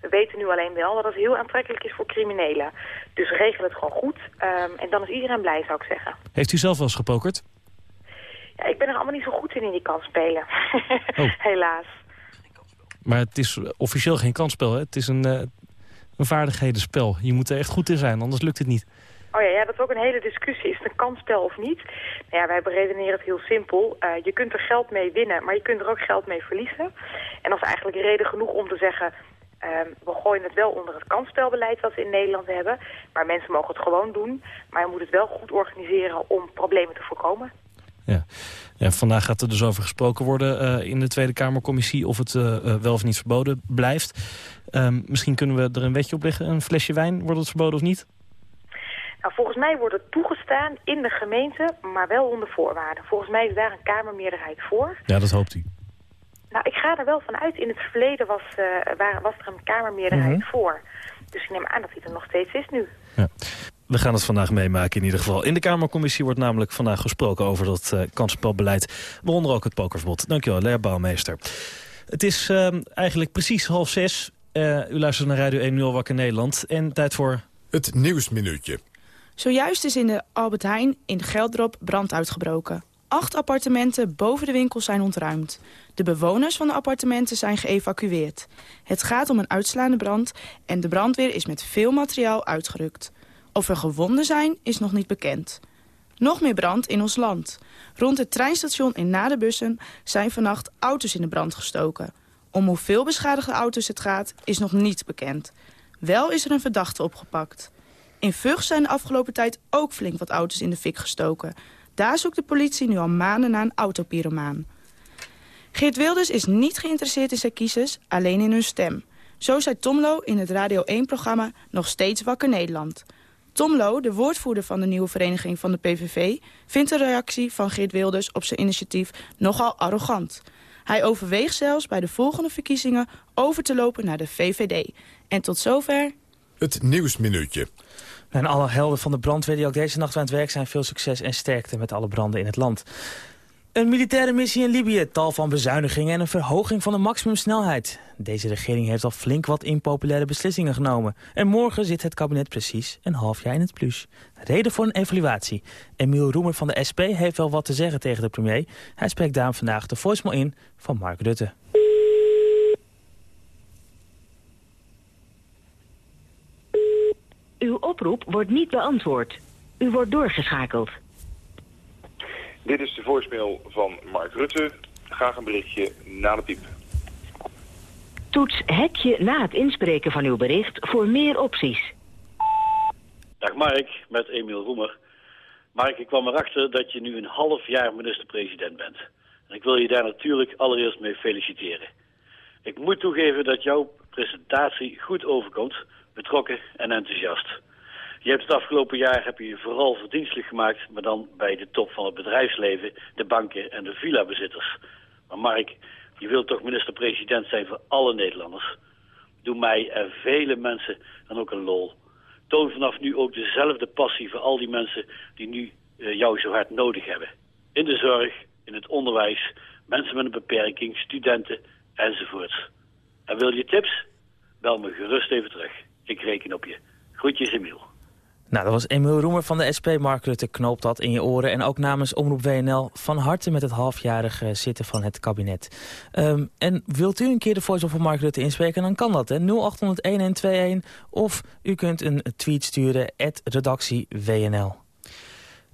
We weten nu alleen wel dat het heel aantrekkelijk is voor criminelen. Dus regel het gewoon goed. Um, en dan is iedereen blij, zou ik zeggen. Heeft u zelf wel eens gepokerd? Ja, ik ben er allemaal niet zo goed in in die kansspelen. Oh. [LAUGHS] Helaas. Maar het is officieel geen kansspel, hè? Het is een, uh, een vaardighedenspel. Je moet er echt goed in zijn, anders lukt het niet. Oh ja, ja, dat is ook een hele discussie. Is het een kansspel of niet? Nou ja, wij beredeneren het heel simpel. Uh, je kunt er geld mee winnen, maar je kunt er ook geld mee verliezen. En dat is eigenlijk reden genoeg om te zeggen... Um, we gooien het wel onder het kansspelbeleid wat we in Nederland hebben. Maar mensen mogen het gewoon doen. Maar je moet het wel goed organiseren om problemen te voorkomen. Ja. ja vandaag gaat er dus over gesproken worden uh, in de Tweede Kamercommissie... of het uh, wel of niet verboden blijft. Um, misschien kunnen we er een wetje op leggen. Een flesje wijn, wordt het verboden of niet? Nou, volgens mij wordt het toegestaan in de gemeente, maar wel onder voorwaarden. Volgens mij is daar een Kamermeerderheid voor. Ja, dat hoopt u. Nou, ik ga er wel van uit. In het verleden was, uh, was er een kamermeerderheid mhm. voor. Dus ik neem aan dat hij er nog steeds is nu. Ja. We gaan het vandaag meemaken in ieder geval. In de Kamercommissie wordt namelijk vandaag gesproken over dat uh, kansspelbeleid. Waaronder ook het pokerverbod. Dankjewel, Lea Bouwmeester. Het is uh, eigenlijk precies half zes. Uh, u luistert naar Radio 1 0 Wakker Nederland. En tijd voor... Het Nieuwsminuutje. Zojuist is in de Albert Heijn in de Geldrop brand uitgebroken. Acht appartementen boven de winkel zijn ontruimd. De bewoners van de appartementen zijn geëvacueerd. Het gaat om een uitslaande brand en de brandweer is met veel materiaal uitgerukt. Of er gewonden zijn, is nog niet bekend. Nog meer brand in ons land. Rond het treinstation in Nadebussen zijn vannacht auto's in de brand gestoken. Om hoeveel beschadigde auto's het gaat, is nog niet bekend. Wel is er een verdachte opgepakt. In Vught zijn de afgelopen tijd ook flink wat auto's in de fik gestoken. Daar zoekt de politie nu al maanden naar een autopyromaan. Geert Wilders is niet geïnteresseerd in zijn kiezers, alleen in hun stem. Zo zei Tomlo in het Radio 1-programma Nog Steeds Wakker Nederland. Tomlo, de woordvoerder van de nieuwe vereniging van de PVV... vindt de reactie van Geert Wilders op zijn initiatief nogal arrogant. Hij overweegt zelfs bij de volgende verkiezingen over te lopen naar de VVD. En tot zover... Het Nieuwsminuutje. En alle helden van de brandweer die ook deze nacht aan het werk zijn... veel succes en sterkte met alle branden in het land. Een militaire missie in Libië, tal van bezuinigingen en een verhoging van de maximumsnelheid. Deze regering heeft al flink wat impopulaire beslissingen genomen. En morgen zit het kabinet precies een half jaar in het plus. Reden voor een evaluatie. Emiel Roemer van de SP heeft wel wat te zeggen tegen de premier. Hij spreekt daarom vandaag de voicemail in van Mark Rutte. Uw oproep wordt niet beantwoord. U wordt doorgeschakeld. Dit is de voicemail van Mark Rutte. Graag een berichtje na de piep. Toets hekje na het inspreken van uw bericht voor meer opties. Dag Mark, met Emiel Roemer. Mark, ik kwam erachter dat je nu een half jaar minister-president bent. En ik wil je daar natuurlijk allereerst mee feliciteren. Ik moet toegeven dat jouw presentatie goed overkomt, betrokken en enthousiast. Je hebt het afgelopen jaar heb je, vooral verdienstelijk gemaakt, maar dan bij de top van het bedrijfsleven, de banken en de villa-bezitters. Maar Mark, je wilt toch minister-president zijn voor alle Nederlanders? Doe mij en vele mensen dan ook een lol. Toon vanaf nu ook dezelfde passie voor al die mensen die nu uh, jou zo hard nodig hebben. In de zorg, in het onderwijs, mensen met een beperking, studenten enzovoorts. En wil je tips? Bel me gerust even terug. Ik reken op je. Groetjes, Emiel. Nou, dat was Emiel Roemer van de SP. Mark Rutte knoopt dat in je oren. En ook namens Omroep WNL van harte met het halfjarige zitten van het kabinet. Um, en wilt u een keer de voice van Mark Rutte inspreken, dan kan dat. Hè? 0800 of u kunt een tweet sturen, redactie WNL.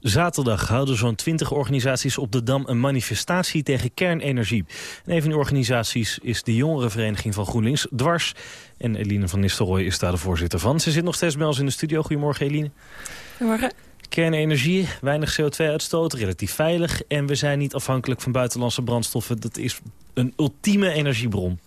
Zaterdag houden zo'n 20 organisaties op de Dam een manifestatie tegen kernenergie. een van die organisaties is de jongerenvereniging van GroenLinks, Dwars. En Eline van Nistelrooy is daar de voorzitter van. Ze zit nog steeds bij ons in de studio. Goedemorgen Eline. Goedemorgen. Kernenergie, weinig CO2-uitstoot, relatief veilig. En we zijn niet afhankelijk van buitenlandse brandstoffen. Dat is een ultieme energiebron.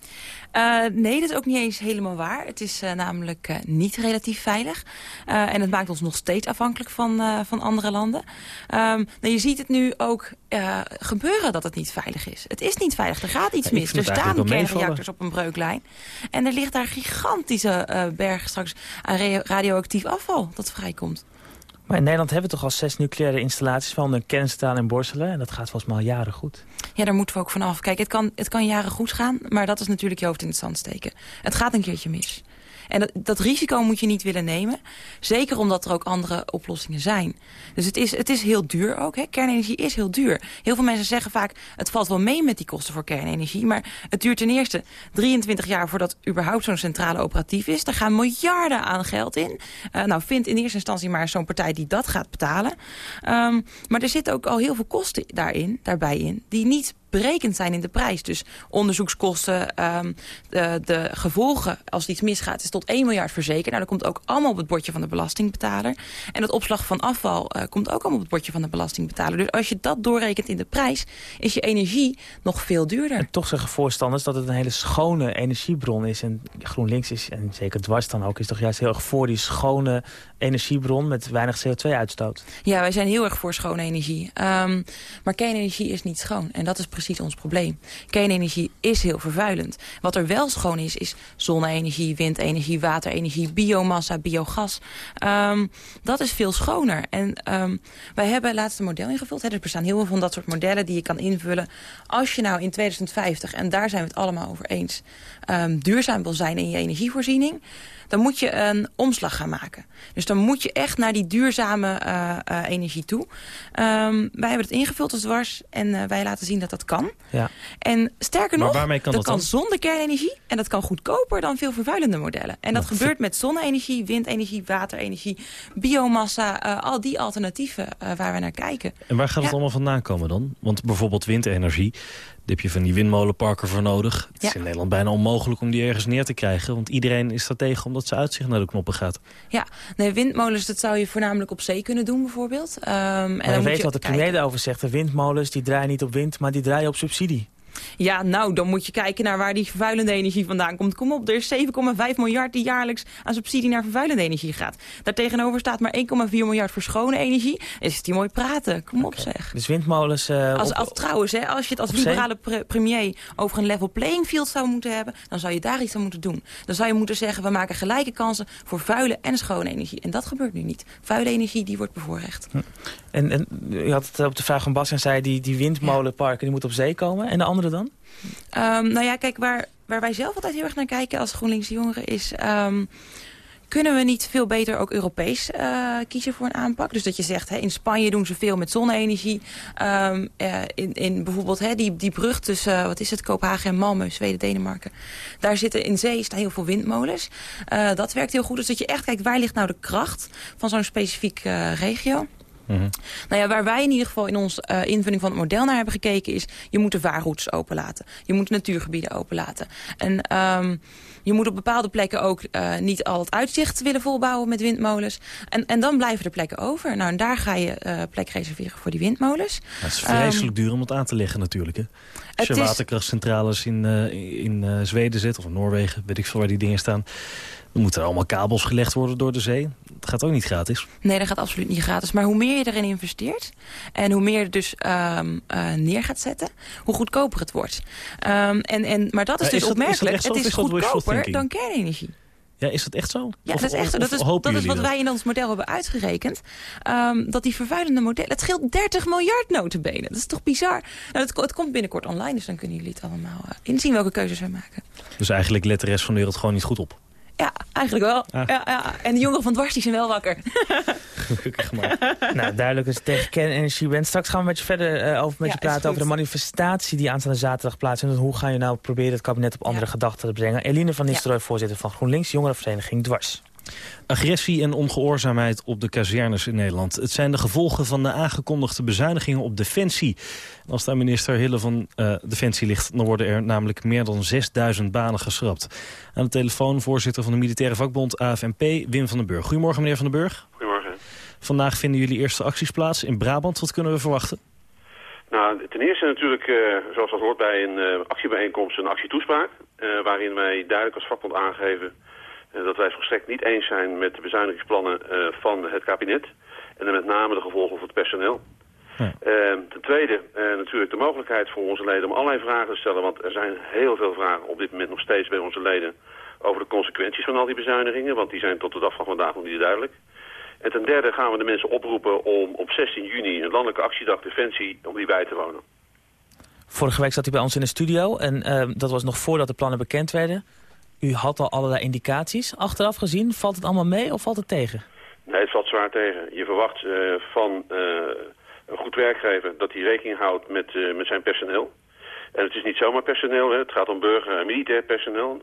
Uh, nee, dat is ook niet eens helemaal waar. Het is uh, namelijk uh, niet relatief veilig. en het maakt ons nog steeds afhankelijk van, van andere landen. Um, nou, je ziet het nu ook gebeuren dat het niet veilig is. Het is niet veilig, er gaat iets mis. Er staan kernreactors op een breuklijn. En er ligt daar gigantische berg straks aan radioactief afval dat vrijkomt. Maar in Nederland hebben we toch al zes nucleaire installaties... van een kernstaal in Borselen. En dat gaat volgens mij al jaren goed. Ja, daar moeten we ook vanaf. Kijk, het kan, het kan jaren goed gaan, maar dat is natuurlijk je hoofd in het zand steken. Het gaat een keertje mis. En dat, dat, risico moet je niet willen nemen. Zeker omdat er ook andere oplossingen zijn. Dus het is, het is heel duur ook. Hè? Kernenergie is heel duur. Heel veel mensen zeggen vaak, het valt wel mee met die kosten voor kernenergie. Maar het duurt ten eerste 23 jaar voordat überhaupt zo'n centrale operatief is. Er gaan miljarden aan geld in. Uh, nou, vind in eerste instantie maar zo'n partij die dat gaat betalen. Um, maar er zitten ook al heel veel kosten daarin, daarbij in, die niet berekend zijn in de prijs. Dus onderzoekskosten, um, de, de, gevolgen als iets misgaat... is tot 1 miljard verzekerd. Nou, dat komt ook allemaal op het bordje van de belastingbetaler. En het opslag van afval uh, komt ook allemaal op het bordje van de belastingbetaler. Dus als je dat doorrekent in de prijs... is je energie nog veel duurder. En toch zeggen voorstanders dat het een hele schone energiebron is. En GroenLinks is, en zeker dwars dan ook... is toch juist heel erg voor die schone energiebron... met weinig CO2-uitstoot. Ja, wij zijn heel erg voor schone energie. Um, maar kernenergie is niet schoon. En dat is precies ons probleem. Kernenergie is heel vervuilend. Wat er wel schoon is, is zonne-energie, windenergie, waterenergie, biomassa, biogas. Um, dat is veel schoner. En um, wij hebben laatst een model ingevuld. Hè. Er bestaan heel veel van dat soort modellen die je kan invullen. Als je nou in 2050, en daar zijn we het allemaal over eens... Um, duurzaam wil zijn in je energievoorziening dan moet je een omslag gaan maken. Dus dan moet je echt naar die duurzame uh, uh, energie toe. Um, wij hebben het ingevuld als dwars en uh, wij laten zien dat dat kan. Ja. En sterker nog, kan dat, dat kan zonder kernenergie en dat kan goedkoper dan veel vervuilende modellen. En dat Nou, gebeurt met zonne-energie, windenergie, waterenergie, biomassa, al die alternatieven waar we naar kijken. En waar gaat het Ja. allemaal vandaan komen dan? Want bijvoorbeeld windenergie, heb je van die windmolenparken voor nodig. Het is in Nederland bijna onmogelijk om die ergens neer te krijgen. Want iedereen is daar tegen omdat ze uitzicht naar de knoppen gaat. Ja, nee, windmolens, dat zou je voornamelijk op zee kunnen doen bijvoorbeeld. Um, en Maar dan je moet weet je wat de premier daarover zegt. De windmolens die draaien niet op wind, maar die draaien op subsidie. Ja, nou, dan moet je kijken naar waar die vervuilende energie vandaan komt. Kom op, er is 7,5 miljard die jaarlijks aan subsidie naar vervuilende energie gaat. Daartegenover staat maar 1,4 miljard voor schone energie. Is die mooi praten? Kom op zeg. Dus windmolens... eh, Als, op- als, trouwens, hè, als je het als liberale pre- premier over een level playing field zou moeten hebben, dan zou je daar iets aan moeten doen. Dan zou je moeten zeggen, we maken gelijke kansen voor vuile en schone energie. En dat gebeurt nu niet. Vuile energie, die wordt bevoorrecht. En, en had het op de vraag van Bas en zei... die, die windmolenparken die moeten op zee komen. En de andere dan? Ehm, nou ja, kijk, waar, waar wij zelf altijd heel erg naar kijken als GroenLinks jongeren is... ehm, kunnen we niet veel beter ook Europees eh, kiezen voor een aanpak? Dus dat je zegt, hè, in Spanje doen ze veel met zonne-energie. Ehm, eh, in, in bijvoorbeeld hè, die, die brug tussen, eh, wat is het, Kopenhagen en Malmö, Zweden, Denemarken. Daar zitten in zee staan heel veel windmolens. Eh, dat werkt heel goed. Dus dat je echt kijkt, waar ligt nou de kracht van zo'n specifieke regio? Nou ja, waar wij in ieder geval in onze eh, invulling van het model naar hebben gekeken is... je moet de vaarroutes openlaten. Je moet natuurgebieden openlaten. En ehm, je moet op bepaalde plekken ook eh, niet al het uitzicht willen volbouwen met windmolens. En, en dan blijven er plekken over. Nou, en daar ga je eh, plek reserveren voor die windmolens. Het is vreselijk duur om het aan te leggen natuurlijk. Hè? Als je waterkrachtcentrales in, in Zweden zet of in Noorwegen, weet ik veel waar die dingen staan... dan moeten er allemaal kabels gelegd worden door de zee. Dat gaat ook niet gratis. Nee, dat gaat absoluut niet gratis. Maar hoe meer je erin investeert... en hoe meer je dus eh, neer gaat zetten... hoe goedkoper het wordt. Ehm, en, en, maar dat is Maar dus is dat- opmerkelijk. het is goedkoper dan kernenergie. Ja, is dat echt zo? Ja, Of- dat is, echt, zo. dat is, dat is wat wij in ons model hebben uitgerekend. Ehm, dat die vervuilende modellen... Het scheelt 30 miljard notenbenen. Dat is toch bizar? Nou, het, het komt binnenkort online, dus dan kunnen jullie het allemaal eh, inzien welke keuzes wij maken. Dus eigenlijk let de rest van de wereld gewoon niet goed op. Ja, eigenlijk wel. Ah. Ja, ja. En de jongeren van Dwars die zijn wel wakker. [LAUGHS] Gelukkig maar. nou, duidelijk dat je tegen kernenergie bent. Straks gaan we met je verder eh, over, met Ja, je is praten over de manifestatie die aanstaande zaterdag plaatsvindt. Hoe ga je nou proberen het kabinet op andere gedachten te brengen? Eline van Nistelrooy, voorzitter van GroenLinks, jongerenvereniging Dwars. Agressie en ongehoorzaamheid op de kazernes in Nederland. Het zijn de gevolgen van de aangekondigde bezuinigingen op Defensie. En als daar minister Hille van eh, Defensie ligt... dan worden er namelijk meer dan 6000 banen geschrapt. Aan de telefoon voorzitter van de militaire vakbond AFNP, Wim van den Burg. Goedemorgen meneer van den Burg. Goedemorgen. Vandaag vinden jullie eerste acties plaats in Brabant. Wat kunnen we verwachten? Nou, ten eerste natuurlijk, eh, zoals dat hoort bij een eh, actiebijeenkomst, een actietoespraak. waarin wij duidelijk als vakbond aangeven dat wij volstrekt niet eens zijn met de bezuinigingsplannen eh, van het kabinet. En dan met name de gevolgen voor het personeel. Eh, ten tweede eh, natuurlijk de mogelijkheid voor onze leden om allerlei vragen te stellen. Want er zijn heel veel vragen op dit moment nog steeds bij onze leden over de consequenties van al die bezuinigingen. Want die zijn tot de dag van vandaag nog niet duidelijk. En ten derde gaan we de mensen oproepen om op 16 juni een landelijke actiedag Defensie om die bij te wonen. Vorige week zat hij bij ons in de studio en eh, dat was nog voordat de plannen bekend werden. U had al allerlei indicaties. Achteraf gezien, valt het allemaal mee of valt het tegen? Nee, het valt zwaar tegen. Je verwacht eh, van eh, een goed werkgever dat hij rekening houdt met, eh, met zijn personeel. En het is niet zomaar personeel, hè. het gaat om burger- en militair personeel.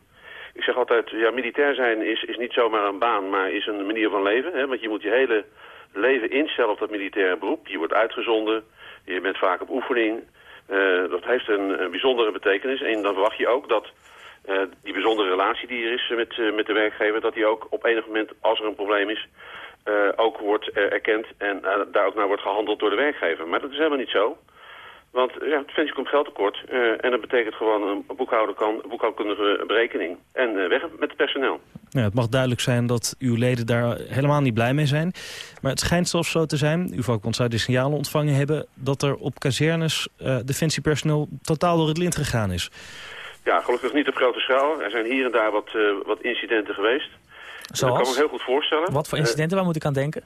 Ik zeg altijd, ja, militair zijn is, is niet zomaar een baan, maar is een manier van leven. Hè. Want je moet je hele leven instellen op dat militaire beroep. Je wordt uitgezonden, je bent vaak op oefening. Dat heeft een, een bijzondere betekenis. En dan verwacht je ook dat eh, die bijzondere relatie die er is met, eh, met de werkgever... dat die ook op enig moment, als er een probleem is, eh, ook wordt eh, erkend... en eh, daar ook naar wordt gehandeld door de werkgever. Maar dat is helemaal niet zo. Want ja, Defensie komt geld tekort. eh, en dat betekent gewoon een boekhouder kan, boekhoudkundige berekening. En eh, weg met het personeel. Het mag duidelijk zijn dat uw leden daar helemaal niet blij mee zijn. Maar het schijnt zelfs zo te zijn, uw vakbond zou de signalen ontvangen hebben... dat er op kazernes defensiepersoneel totaal door het lint gegaan is. Ja, gelukkig niet op grote schaal. Er zijn hier en daar wat, uh, wat incidenten geweest. Zoals? Dat kan me heel goed voorstellen. Wat voor incidenten, uh, waar moet ik aan denken?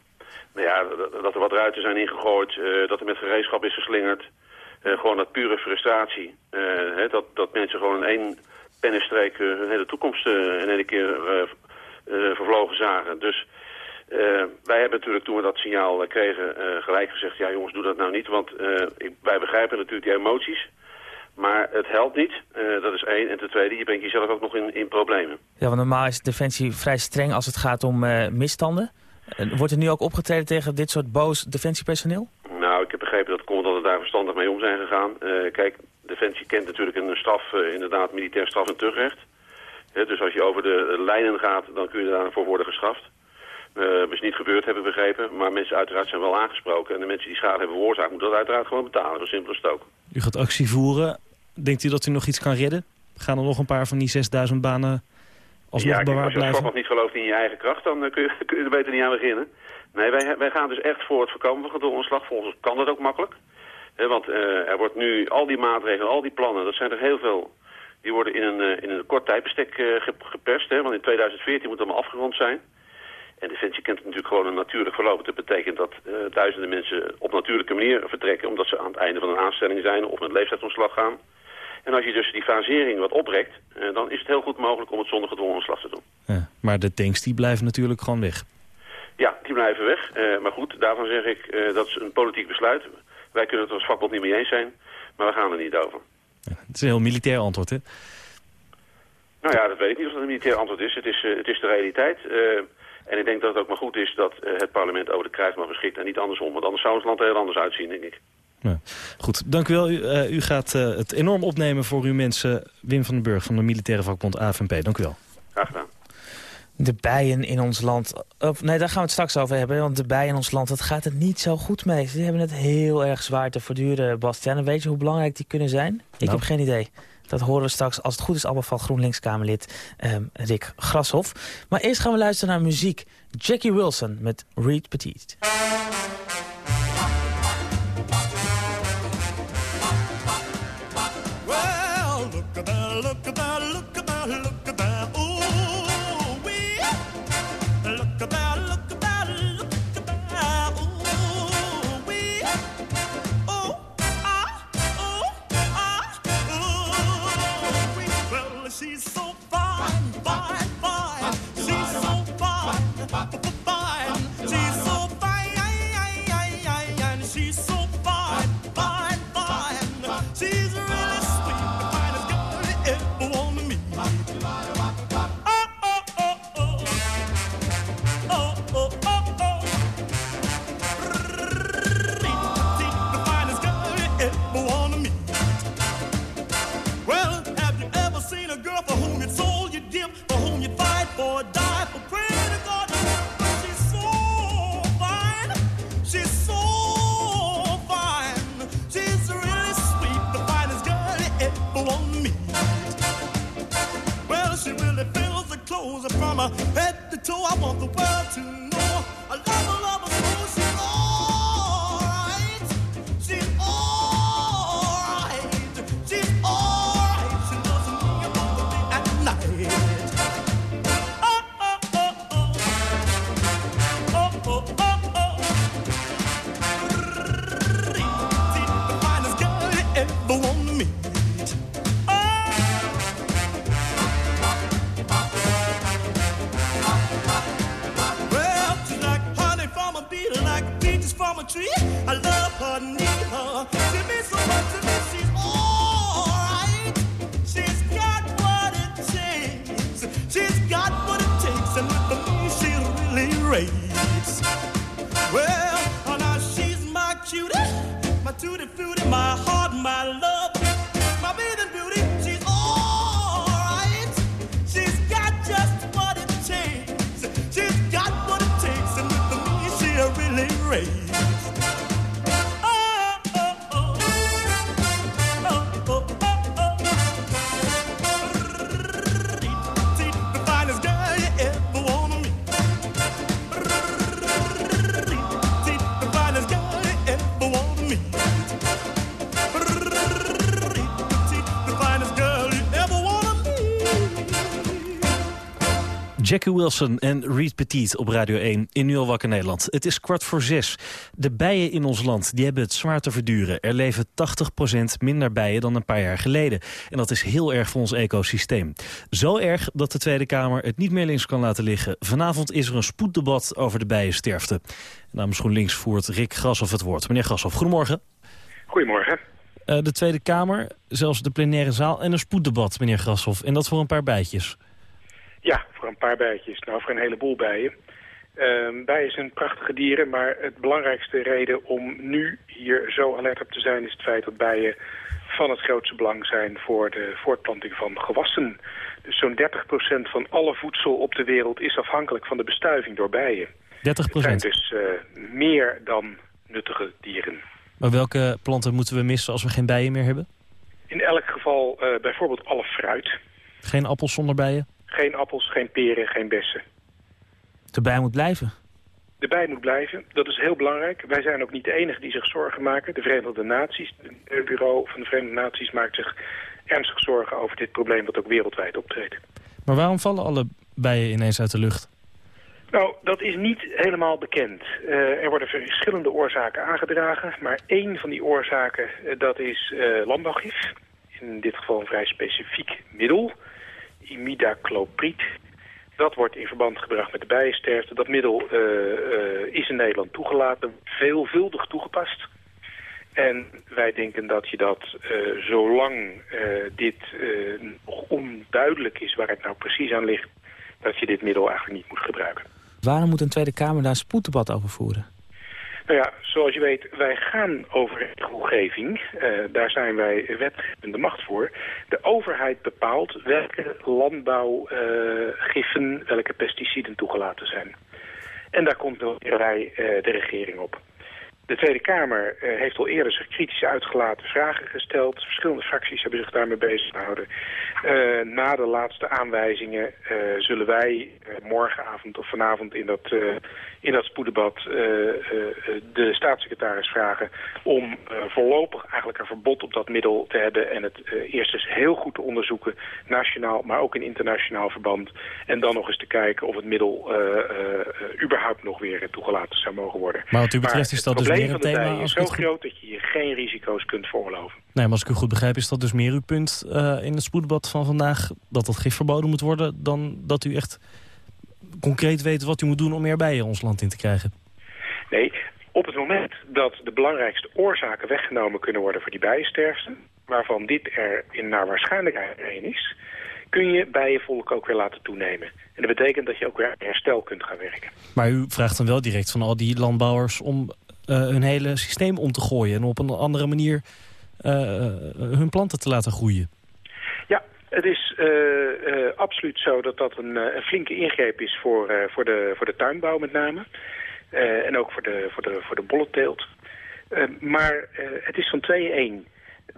Nou ja, dat, er wat ruiten zijn ingegooid, uh, dat er met gereedschap is geslingerd. gewoon uit pure frustratie. Hè, dat, dat mensen gewoon in één pennenstreek hun hele toekomst in één keer vervlogen zagen. Dus wij hebben natuurlijk toen we dat signaal kregen gelijk gezegd... ja jongens, doe dat nou niet, want ik, wij begrijpen natuurlijk die emoties... Maar het helpt niet, uh, dat is één. En ten tweede, je brengt jezelf ook nog in, in problemen. Ja, want normaal is Defensie vrij streng als het gaat om uh, misstanden. Uh, wordt er nu ook opgetreden tegen dit soort boos Defensiepersoneel? Nou, ik heb begrepen dat commandanten daar verstandig mee om zijn gegaan. kijk, Defensie kent natuurlijk een straf, inderdaad militair straf en terugrecht. dus als je over de lijnen gaat, dan kun je daarvoor worden gestraft. Uh, is niet gebeurd, hebben we begrepen. Maar mensen uiteraard zijn wel aangesproken. En de mensen die schade hebben veroorzaakt, moeten dat uiteraard gewoon betalen. Zo simpel is het ook. U gaat actie voeren. Denkt u dat u nog iets kan redden? Gaan er nog een paar van die 6000 banen alsnog ja, bewaard blijven? als je nog niet gelooft in je eigen kracht, dan uh, kun, je, [LAUGHS] kun je er beter niet aan beginnen. Nee, wij, wij gaan dus echt voor het voorkomen van gedwongen Volgens kan dat ook makkelijk. He, want uh, er wordt nu al die maatregelen, al die plannen, dat zijn er heel veel... die worden in een, uh, in een kort tijdbestek geperst. Hè, want in 2014 moet het allemaal afgerond zijn. En Defensie kent natuurlijk gewoon een natuurlijk verloop. Dat betekent dat uh, duizenden mensen op natuurlijke manier vertrekken... omdat ze aan het einde van een aanstelling zijn of met leeftijdsontslag gaan. En als je dus die fasering wat oprekt... Uh, dan is het heel goed mogelijk om het zonder gedwongen ontslag te doen. Ja, maar de tanks die blijven natuurlijk gewoon weg. Ja, die blijven weg. Uh, maar goed, daarvan zeg ik dat is een politiek besluit. Wij kunnen het als vakbond niet mee eens zijn, maar we gaan er niet over. Ja, het is een heel militair antwoord, hè? Nou ja, dat weet ik niet of dat een militair antwoord is. Het is, het is de realiteit... En ik denk dat het ook maar goed is dat het parlement over de krijgsmacht beschikt en niet andersom. Want anders zou het land er heel anders uitzien, denk ik. Ja. Goed, dank u wel. U, uh, u gaat uh, het enorm opnemen voor uw mensen. Wim van den Burg van de militaire vakbond AFNP. Dank u wel. Graag gedaan. De bijen in ons land... Of, nee, daar gaan we het straks over hebben. Want de bijen in ons land, dat gaat het niet zo goed mee. Ze hebben het heel erg zwaar te verduren, Bastiaan. En weet je hoe belangrijk die kunnen zijn? Nou. Ik heb geen idee. Dat horen we straks, als het goed is, allemaal van GroenLinks-Kamerlid um, Rick Grashoff. Maar eerst gaan we luisteren naar muziek. Jackie Wilson met Reed Petit. Her head to toe. I want the world to know. I love Wilson en Reed Petit op Radio 1 in Nu al wakker Nederland. Het is kwart voor zes. De bijen in ons land die hebben het zwaar te verduren. Er leven 80% minder bijen dan een paar jaar geleden. En dat is heel erg voor ons ecosysteem. Zo erg dat de Tweede Kamer het niet meer links kan laten liggen. Vanavond is er een spoeddebat over de bijensterfte. Namens GroenLinks voert Rick Grashoff het woord. Meneer Grashoff, goedemorgen. Goedemorgen. Uh, de Tweede Kamer, zelfs de plenaire zaal en een spoeddebat, meneer Grashoff. En dat voor een paar bijtjes. Ja, voor een paar bijtjes. Nou, voor een heleboel bijen. Uh, bijen zijn prachtige dieren, maar het belangrijkste reden om nu hier zo alert op te zijn... is het feit dat bijen van het grootste belang zijn voor de voortplanting van gewassen. Dus zo'n 30% van alle voedsel op de wereld is afhankelijk van de bestuiving door bijen. 30%? Het zijn dus uh, meer dan nuttige dieren. Maar welke planten moeten we missen als we geen bijen meer hebben? In elk geval uh, bijvoorbeeld alle fruit. Geen appels zonder bijen? Geen appels, geen peren, geen bessen. De bij moet blijven? De bij moet blijven, dat is heel belangrijk. Wij zijn ook niet de enige die zich zorgen maken. De Verenigde Naties, het bureau van de Verenigde Naties maakt zich ernstig zorgen over dit probleem wat ook wereldwijd optreedt. Maar waarom vallen alle bijen ineens uit de lucht? Nou, dat is niet helemaal bekend. Uh, er worden verschillende oorzaken aangedragen, maar één van die oorzaken uh, dat is uh, landbouwgif. In dit geval een vrij specifiek middel, imidacloprid. Dat wordt in verband gebracht met de bijensterfte. Dat middel is in Nederland toegelaten, veelvuldig toegepast. En wij denken dat je dat, zolang dit nog onduidelijk is waar het nou precies aan ligt, dat je dit middel eigenlijk niet moet gebruiken. Waarom moet een Tweede Kamer daar spoeddebat over voeren? Nou ja, zoals je weet, wij gaan over regelgeving. Uh, daar zijn wij wetgevende macht voor. De overheid bepaalt welke landbouwgiffen, uh, welke pesticiden toegelaten zijn. En daar komt wij uh, de regering op. De Tweede Kamer uh, heeft al eerder zich kritisch uitgelaten, vragen gesteld. Verschillende fracties hebben zich daarmee bezig gehouden. Uh, na de laatste aanwijzingen uh, zullen wij morgenavond of vanavond in dat, in dat spoeddebat de staatssecretaris vragen om voorlopig eigenlijk een verbod op dat middel te hebben en het eerst eens heel goed te onderzoeken, nationaal, maar ook in internationaal verband. En dan nog eens te kijken of het middel überhaupt nog weer toegelaten zou mogen worden. Maar wat u betreft is dat dus meer een thema is zo groot dat je je geen risico's kunt veroorloven. Nee, maar als ik u goed begrijp is dat dus meer uw punt uh, in het spoeddebat van vandaag... dat dat gif verboden moet worden dan dat u echt concreet weet wat u moet doen om meer bijen ons land in te krijgen. Nee, op het moment dat de belangrijkste oorzaken weggenomen kunnen worden voor die bijensterfte... waarvan dit er in naar waarschijnlijkheid één is kun je bijenvolk ook weer laten toenemen. En dat betekent dat je ook weer herstel kunt gaan werken. Maar u vraagt dan wel direct van al die landbouwers om hun hele systeem om te gooien... en op een andere manier uh, hun planten te laten groeien. Ja, het is absoluut zo dat dat een, een, flinke ingreep is voor, voor, de, voor de tuinbouw met name. en ook voor de, voor de, voor de bollenteelt. maar het is van tweeën één.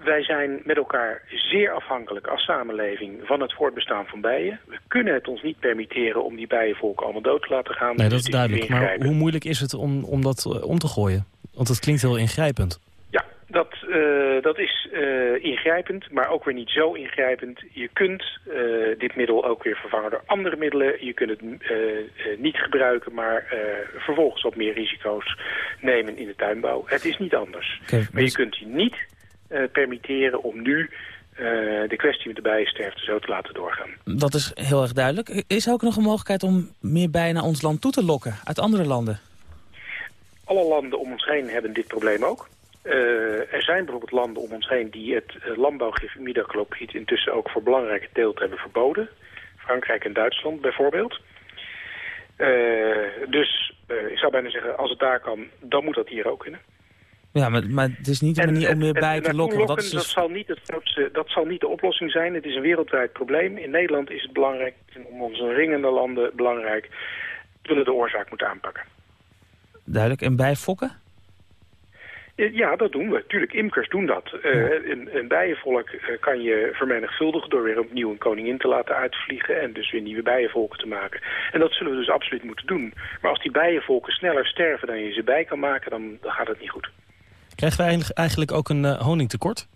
Wij zijn met elkaar zeer afhankelijk als samenleving van het voortbestaan van bijen. We kunnen het ons niet permitteren om die bijenvolken allemaal dood te laten gaan. Nee, dat is duidelijk. Maar hoe moeilijk is het om, om dat om te gooien? Want het klinkt heel ingrijpend. Ja, dat, uh, dat is uh, ingrijpend, maar ook weer niet zo ingrijpend. Je kunt uh, dit middel ook weer vervangen door andere middelen. Je kunt het niet gebruiken, maar vervolgens wat meer risico's nemen in de tuinbouw. Het is niet anders. Okay, maar je kunt die niet permitteren om nu de kwestie met de bijensterfte zo te laten doorgaan. Dat is heel erg duidelijk. Is er ook nog een mogelijkheid om meer bijen naar ons land toe te lokken uit andere landen? Alle landen om ons heen hebben dit probleem ook. Uh, er zijn bijvoorbeeld landen om ons heen die het uh, landbouwgif imidacloprid intussen ook voor belangrijke teelt hebben verboden. Frankrijk en Duitsland bijvoorbeeld. Uh, dus ik zou bijna zeggen, als het daar kan, dan moet dat hier ook kunnen. Ja, maar, maar het is niet een manier om meer bij te lokken. lokken dat, dus... dat, zal niet het grootste, dat zal niet de oplossing zijn. Het is een wereldwijd probleem. In Nederland is het belangrijk, om onze ringende landen belangrijk, we willen de oorzaak moeten aanpakken. Duidelijk. En bij fokken? Ja, dat doen we. Tuurlijk, imkers doen dat. Uh, een, een, bijenvolk kan je vermenigvuldigen door weer opnieuw een koningin te laten uitvliegen en dus weer nieuwe bijenvolken te maken. En dat zullen we dus absoluut moeten doen. Maar als die bijenvolken sneller sterven dan je ze bij kan maken, dan, dan gaat het niet goed. Krijgen wij eigenlijk ook een uh, honingtekort?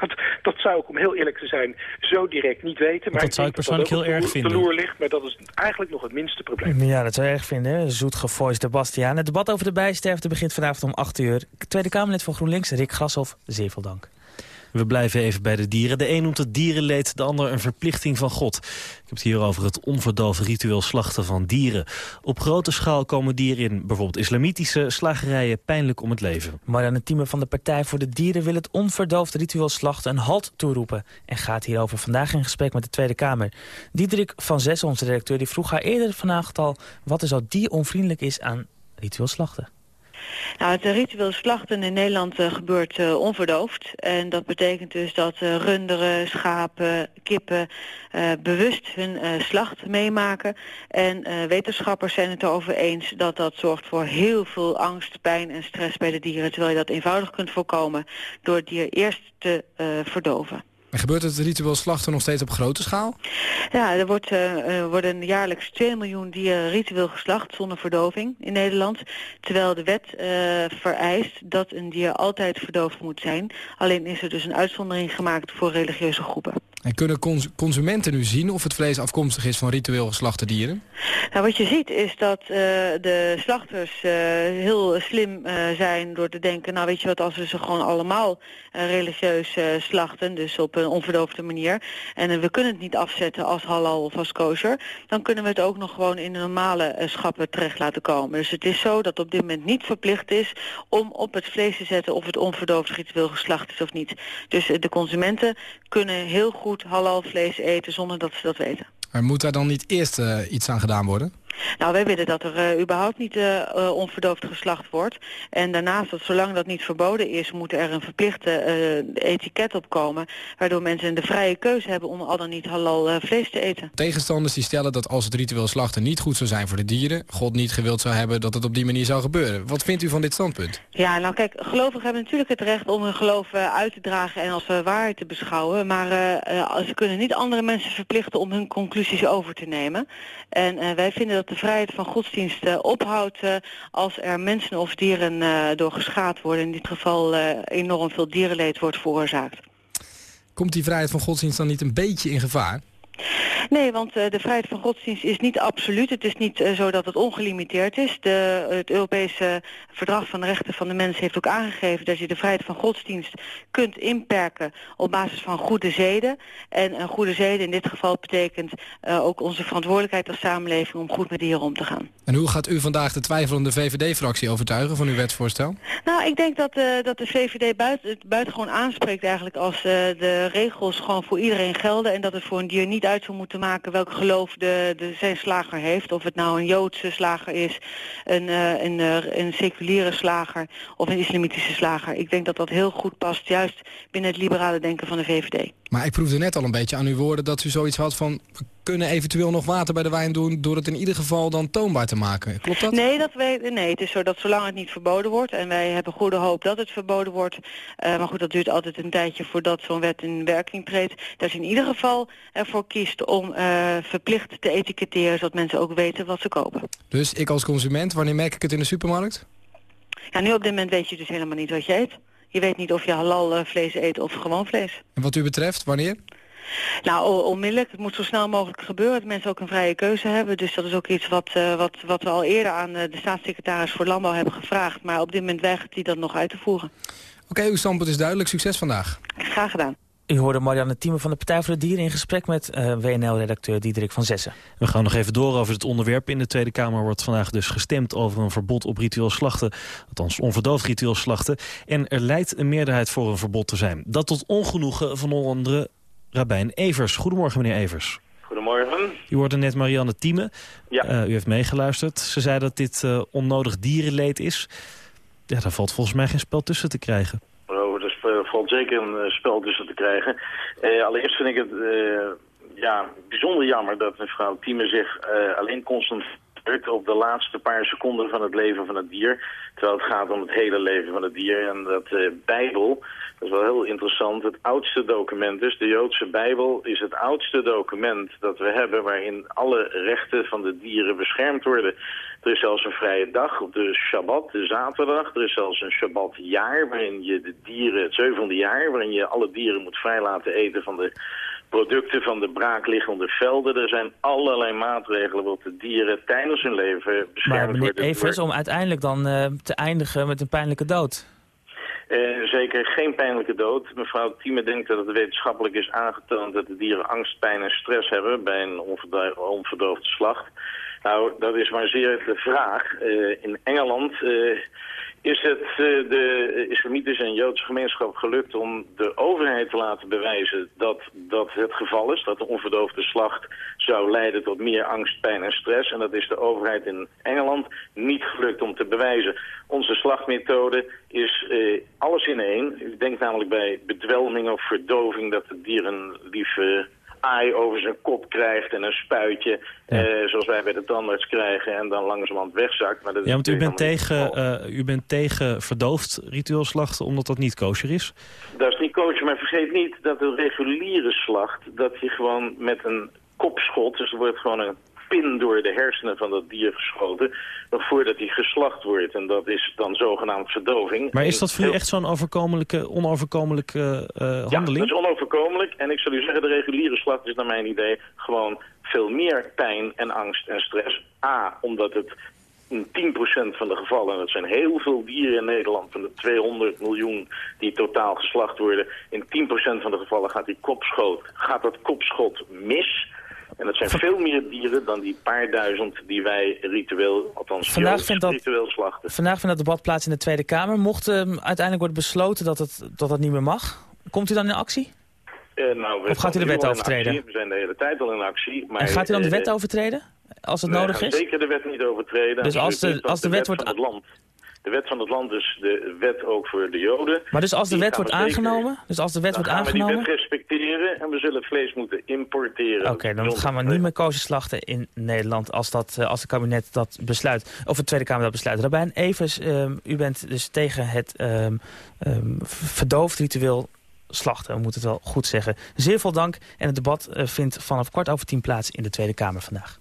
dat, Dat zou ik, om heel eerlijk te zijn, zo direct niet weten. Maar dat zou ik persoonlijk heel erg vinden. de loer ligt, maar dat is eigenlijk nog het minste probleem. Ja, dat zou je erg vinden. hè? Zoet gevoiced Bastiaan. Het debat over de bijsterfte begint vanavond om 8 uur. Tweede Kamerlid van GroenLinks, Rick Grashoff, zeer veel dank. We blijven even bij de dieren. De een noemt het dierenleed, de ander een verplichting van God. Ik heb het hier over het onverdoofd ritueel slachten van dieren. Op grote schaal komen dieren in bijvoorbeeld islamitische slagerijen pijnlijk om het leven. Marianne Thieme van de Partij voor de Dieren wil het onverdoofd ritueel slachten een halt toeroepen. En gaat hierover vandaag in gesprek met de Tweede Kamer. Diederik van Zes, onze redacteur, die vroeg haar eerder vanavond al... wat er zo dieronvriendelijk is aan ritueel slachten. Nou, het ritueel slachten in Nederland uh, gebeurt uh, onverdoofd. En dat betekent dus dat uh, runderen, schapen, kippen bewust hun slacht meemaken. En wetenschappers zijn het erover eens dat dat zorgt voor heel veel angst, pijn en stress bij de dieren. Terwijl je dat eenvoudig kunt voorkomen door het dier eerst te verdoven. En gebeurt het ritueel slachten nog steeds op grote schaal? Ja, er wordt, uh, worden jaarlijks 2 miljoen dieren ritueel geslacht zonder verdoving in Nederland. Terwijl de wet uh, vereist dat een dier altijd verdoofd moet zijn. Alleen is er dus een uitzondering gemaakt voor religieuze groepen. En kunnen cons consumenten nu zien of het vlees afkomstig is van ritueel geslachte dieren? Nou, wat je ziet is dat uh, de slachters uh, heel slim uh, zijn door te denken... nou weet je wat, als we ze gewoon allemaal religieus slachten... dus op een onverdoofde manier... en we kunnen het niet afzetten als halal of als kosher... dan kunnen we het ook nog gewoon in de normale schappen terecht laten komen. Dus het is zo dat op dit moment niet verplicht is... om op het vlees te zetten of het onverdoofd ritueel geslacht is of niet. Dus de consumenten kunnen heel goed goed halal vlees eten zonder dat ze dat weten. Maar moet daar dan niet eerst uh, iets aan gedaan worden? Nou, wij willen dat er uh, überhaupt niet uh, uh, onverdoofd geslacht wordt. En daarnaast, dat zolang dat niet verboden is, moet er een verplichte etiket op komen. Waardoor mensen de vrije keuze hebben om al dan niet halal vlees te eten. Tegenstanders die stellen dat als het ritueel slachten niet goed zou zijn voor de dieren... God niet gewild zou hebben dat het op die manier zou gebeuren. Wat vindt u van dit standpunt? Ja, nou kijk, gelovigen hebben natuurlijk het recht om hun geloof uit te dragen en als waarheid te beschouwen. Maar ze kunnen niet andere mensen verplichten om hun conclusies over te nemen. En wij vinden dat de vrijheid van godsdienst uh, ophoudt uh, als er mensen of dieren uh, door geschaad worden. In dit geval enorm veel dierenleed wordt veroorzaakt. Komt die vrijheid van godsdienst dan niet een beetje in gevaar? Nee, want uh, de vrijheid van godsdienst is niet absoluut. Het is niet uh, zo dat het ongelimiteerd is. De, het Europese Verdrag van de Rechten van de Mens heeft ook aangegeven... dat je de vrijheid van godsdienst kunt inperken op basis van goede zeden. En een goede zeden in dit geval betekent uh, ook onze verantwoordelijkheid als samenleving... om goed met dieren om te gaan. En hoe gaat u vandaag de twijfelende VVD-fractie overtuigen van uw wetsvoorstel? Nou, ik denk dat, dat de VVD buiten, het buitengewoon aanspreekt eigenlijk... als de regels gewoon voor iedereen gelden... en dat het voor een dier niet uit zou moeten maken welk geloof de, de, zijn slager heeft. Of het nou een Joodse slager is, een, uh, een, een seculiere slager of een islamitische slager. Ik denk dat dat heel goed past, juist binnen het liberale denken van de VVD. Maar ik proefde net al een beetje aan uw woorden dat u zoiets had van... we kunnen eventueel nog water bij de wijn doen... door het in ieder geval dan toonbaar te maken. Klopt dat? Nee, dat weet, nee het is zo dat zolang het niet verboden wordt... en wij hebben goede hoop dat het verboden wordt... Uh, maar goed, dat duurt altijd een tijdje voordat zo'n wet in werking treedt... dat je in ieder geval ervoor kiest om uh, verplicht te etiketteren... zodat mensen ook weten wat ze kopen. Dus ik als consument, wanneer merk ik het in de supermarkt? Ja, nu op dit moment weet je dus helemaal niet wat je eet. Je weet niet of je halal uh, vlees eet of gewoon vlees. En wat u betreft, wanneer? Nou, onmiddellijk. Het moet zo snel mogelijk gebeuren. Dat mensen ook een vrije keuze hebben. Dus dat is ook iets wat, uh, wat, wat we al eerder aan uh, de staatssecretaris voor Landbouw hebben gevraagd. Maar op dit moment weigert hij dat nog uit te voeren. Oké, okay, uw standpunt is duidelijk. Succes vandaag. Graag gedaan. U hoorde Marianne Thieme van de Partij voor de Dieren in gesprek met uh, WNL-redacteur Diederik van Zessen. We gaan nog even door over het onderwerp. In de Tweede Kamer wordt vandaag dus gestemd over een verbod op ritueel slachten. Althans onverdoofd ritueel slachten. En er lijkt een meerderheid voor een verbod te zijn. Dat tot ongenoegen van onder andere Rabijn Evers. Goedemorgen meneer Evers. Goedemorgen. U hoorde net Marianne Thieme. Ja. Uh, u heeft meegeluisterd. Ze zei dat dit uh, onnodig dierenleed is. Ja, daar valt volgens mij geen spel tussen te krijgen. Oh, er valt zeker een uh, spel tussen te krijgen. Allereerst vind ik het ja, bijzonder jammer dat mevrouw Thieme zich alleen concentreert op de laatste paar seconden van het leven van het dier. Terwijl het gaat om het hele leven van het dier. En dat eh, Bijbel, dat is wel heel interessant, het oudste document dus. De Joodse Bijbel is het oudste document dat we hebben waarin alle rechten van de dieren beschermd worden. Er is zelfs een vrije dag op de Shabbat, de zaterdag. Er is zelfs een Shabbatjaar waarin je de dieren, het zevende jaar, waarin je alle dieren moet vrij laten eten van de producten van de braakliggende velden. Er zijn allerlei maatregelen waarop de dieren tijdens hun leven beschermd Maar worden. Evers, om uiteindelijk dan eh, te eindigen met een pijnlijke dood. Eh, zeker geen pijnlijke dood. Mevrouw Thieme denkt dat het wetenschappelijk is aangetoond dat de dieren angst, pijn en stress hebben bij een onverdo- onverdoofde slacht. Nou, dat is maar zeer de vraag. Eh, in Engeland is het eh, de islamitische en joodse gemeenschap gelukt om de overheid te laten bewijzen dat dat het geval is. Dat de onverdoofde slacht zou leiden tot meer angst, pijn en stress. En dat is de overheid in Engeland niet gelukt om te bewijzen. Onze slachtmethode is eh, alles in één. U denkt namelijk bij bedwelming of verdoving dat het dier een lieve aai over zijn kop krijgt en een spuitje, eh, zoals wij bij de tandarts krijgen, en dan langzamerhand wegzakt. Maar dat Ja, want u bent, tegen, eh, u bent tegen verdoofd ritueel slachten omdat dat niet kosher is. Dat is niet kosher, maar vergeet niet dat de reguliere slacht, dat je gewoon met een kopschot, dus er wordt gewoon een pin door de hersenen van dat dier geschoten, nog voordat hij geslacht wordt. En dat is dan zogenaamd verdoving. Maar is dat voor u echt zo'n overkomelijke, onoverkomelijke eh, Ja, handeling? dat is onoverkomelijk. En ik zal u zeggen, de reguliere slacht is naar mijn idee gewoon veel meer pijn en angst en stress. A, omdat het in 10% van de gevallen, en dat zijn heel veel dieren in Nederland, van de 200 miljoen die totaal geslacht worden, in 10% van de gevallen gaat, die kopschot, gaat dat kopschot mis. En dat zijn veel meer dieren dan die paar duizend die wij ritueel, althans Vandaag vindt dat- ritueel slachten. Vandaag vindt dat debat plaats in de Tweede Kamer. Mocht eh, uiteindelijk worden besloten dat het, dat niet meer mag, komt u dan in actie? Eh, nou, Of gaat u de wet overtreden? We zijn de hele tijd al in actie. Maar, en gaat u dan de eh, wet overtreden, als het nodig is? zeker de wet niet overtreden. Dus als de- als de want wet wordt van het land. De wet van het land is de wet ook voor de Joden. Maar dus als de wet wordt aangenomen, dus als de wet wordt gaan we aangenomen... die wet respecteren en we zullen vlees moeten importeren. Oké, dan gaan we niet meer kozen slachten in Nederland als, dat, eh, als het kabinet dat besluit. Of de Tweede Kamer dat besluit. Rabijn Evers, ehm, u bent dus tegen het ehm, verdoofd ritueel slachten. We moeten het wel goed zeggen. Zeer veel dank. En het debat eh, vindt vanaf kwart over tien plaats in de Tweede Kamer vandaag.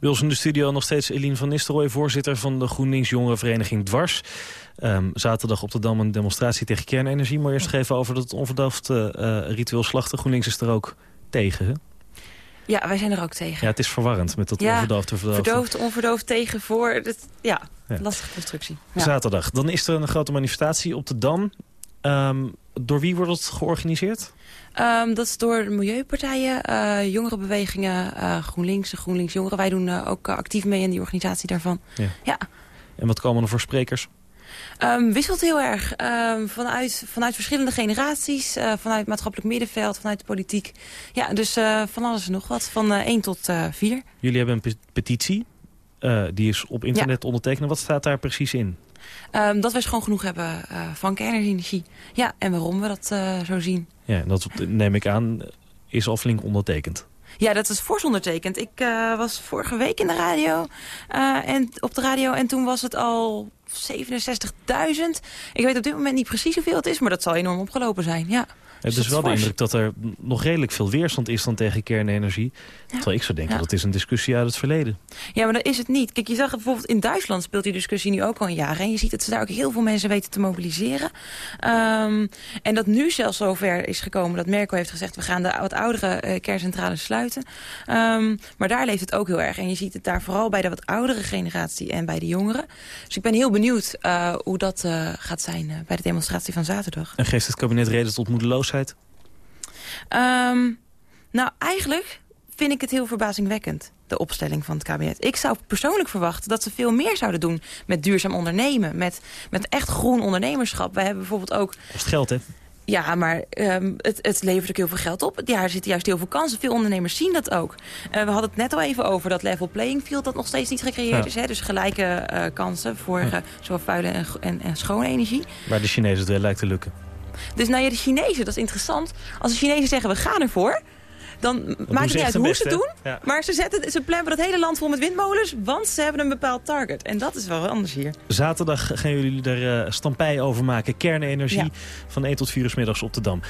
Bij ons in de studio nog steeds Eline van Nistelrooy, voorzitter van de GroenLinks Jongerenvereniging Dwars. Ehm, zaterdag op de Dam een demonstratie tegen kernenergie. Maar eerst even over dat onverdoofd eh, eh, ritueel slachten. GroenLinks is er ook tegen, hè? Ja, wij zijn er ook tegen. Ja, het is verwarrend met dat Ja, onverdoofd te verdoofd. verdoofd, onverdoofd, tegen, voor. Dat, ja, Ja. lastige constructie. Ja. Zaterdag. Dan is er een grote manifestatie op de Dam. Ehm, door wie wordt het georganiseerd? Ehm, dat is door milieupartijen, eh jongerenbewegingen, eh, GroenLinks, de GroenLinks Jongeren. Wij doen eh, ook actief mee in die organisatie daarvan. Ja. Ja. En wat komen er voor sprekers? Ehm, wisselt heel erg. Ehm, vanuit, vanuit verschillende generaties, eh, vanuit het maatschappelijk middenveld, vanuit de politiek. Ja, dus van alles en nog wat. Van eh 1 tot eh 4. Jullie hebben een pe- petitie. Die is op internet ondertekenen. Wat staat daar precies in? Dat wij schoon genoeg hebben van kernenergie. Ja, en waarom we dat zo zien. Ja, dat neem ik aan is al flink ondertekend. Ja, dat is fors ondertekend. Ik eh, was vorige week in de radio, eh, en, op de radio en toen was het al 67.000. Ik weet op dit moment niet precies hoeveel het is, maar dat zal enorm opgelopen zijn. Ja. Het dat is wel de indruk dat er nog redelijk veel weerstand is dan tegen kernenergie. Terwijl ik zou denken Ja. dat is een discussie uit het verleden. Ja, maar dat is het niet. Kijk, je zag het bijvoorbeeld in Duitsland speelt die discussie nu ook al een jaar. En je ziet dat ze daar ook heel veel mensen weten te mobiliseren. Ehm, en dat nu zelfs zover is gekomen dat Merkel heeft gezegd... we gaan de wat oudere eh, kerncentrales sluiten. Ehm, maar daar leeft het ook heel erg. En je ziet het daar vooral bij de wat oudere generatie en bij de jongeren. Dus ik ben heel benieuwd eh, hoe dat eh, gaat zijn bij de demonstratie van zaterdag. En geeft het kabinet reden tot moedeloosheid? Ehm, nou, eigenlijk vind ik het heel verbazingwekkend, de opstelling van het kabinet. Ik zou persoonlijk verwachten dat ze veel meer zouden doen met duurzaam ondernemen. Met, met echt groen ondernemerschap. Wij hebben bijvoorbeeld ook... Kost geld, hè? Ja, maar ehm, het, het levert ook heel veel geld op. Ja, er zitten juist heel veel kansen. Veel ondernemers zien dat ook. Eh, we hadden het net al even over dat level playing field... dat nog steeds niet gecreëerd Ja. is. Hè? Dus gelijke eh, kansen voor Ja. eh, zowel vuile en, en, en schone energie. Waar de Chinezen het lijkt te lukken. Dus nou ja, de Chinezen, dat is interessant. Als de Chinezen zeggen, we gaan ervoor... dan maakt het niet uit hoe best, ze het doen. Ja. Maar ze, zetten, ze plannen het hele land vol met windmolens, want ze hebben een bepaald target. En dat is wel anders hier. Zaterdag gaan jullie er uh, stampij over maken. Kernenergie Ja. van 1 tot 4 uur middags op de Dam.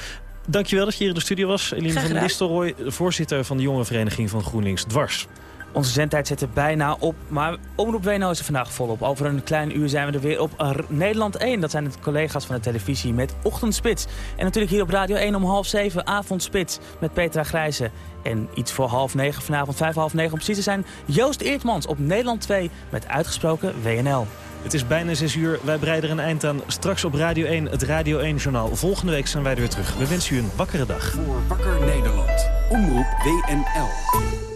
Dankjewel dat je hier in de studio was. Eline van. Nistelrooy, voorzitter van de jongerenvereniging van GroenLinks Dwars. Onze zendtijd zit er bijna op, maar Omroep WNO is er vandaag volop. Over een klein uur zijn we er weer op R- Nederland 1. Dat zijn de collega's van de televisie met Ochtendspits. En natuurlijk hier op Radio 1 om half zeven, Avondspits met Petra Grijze. En iets voor half negen vanavond, vijf half negen om precies te zijn... Joost Eertmans op Nederland 2 met uitgesproken WNL. Het is bijna 6 uur. Wij breiden er een eind aan. Straks op Radio 1, het Radio 1-journaal. Volgende week zijn wij er weer terug. We wensen u een wakkere dag. Voor Wakker Nederland. Omroep WNL.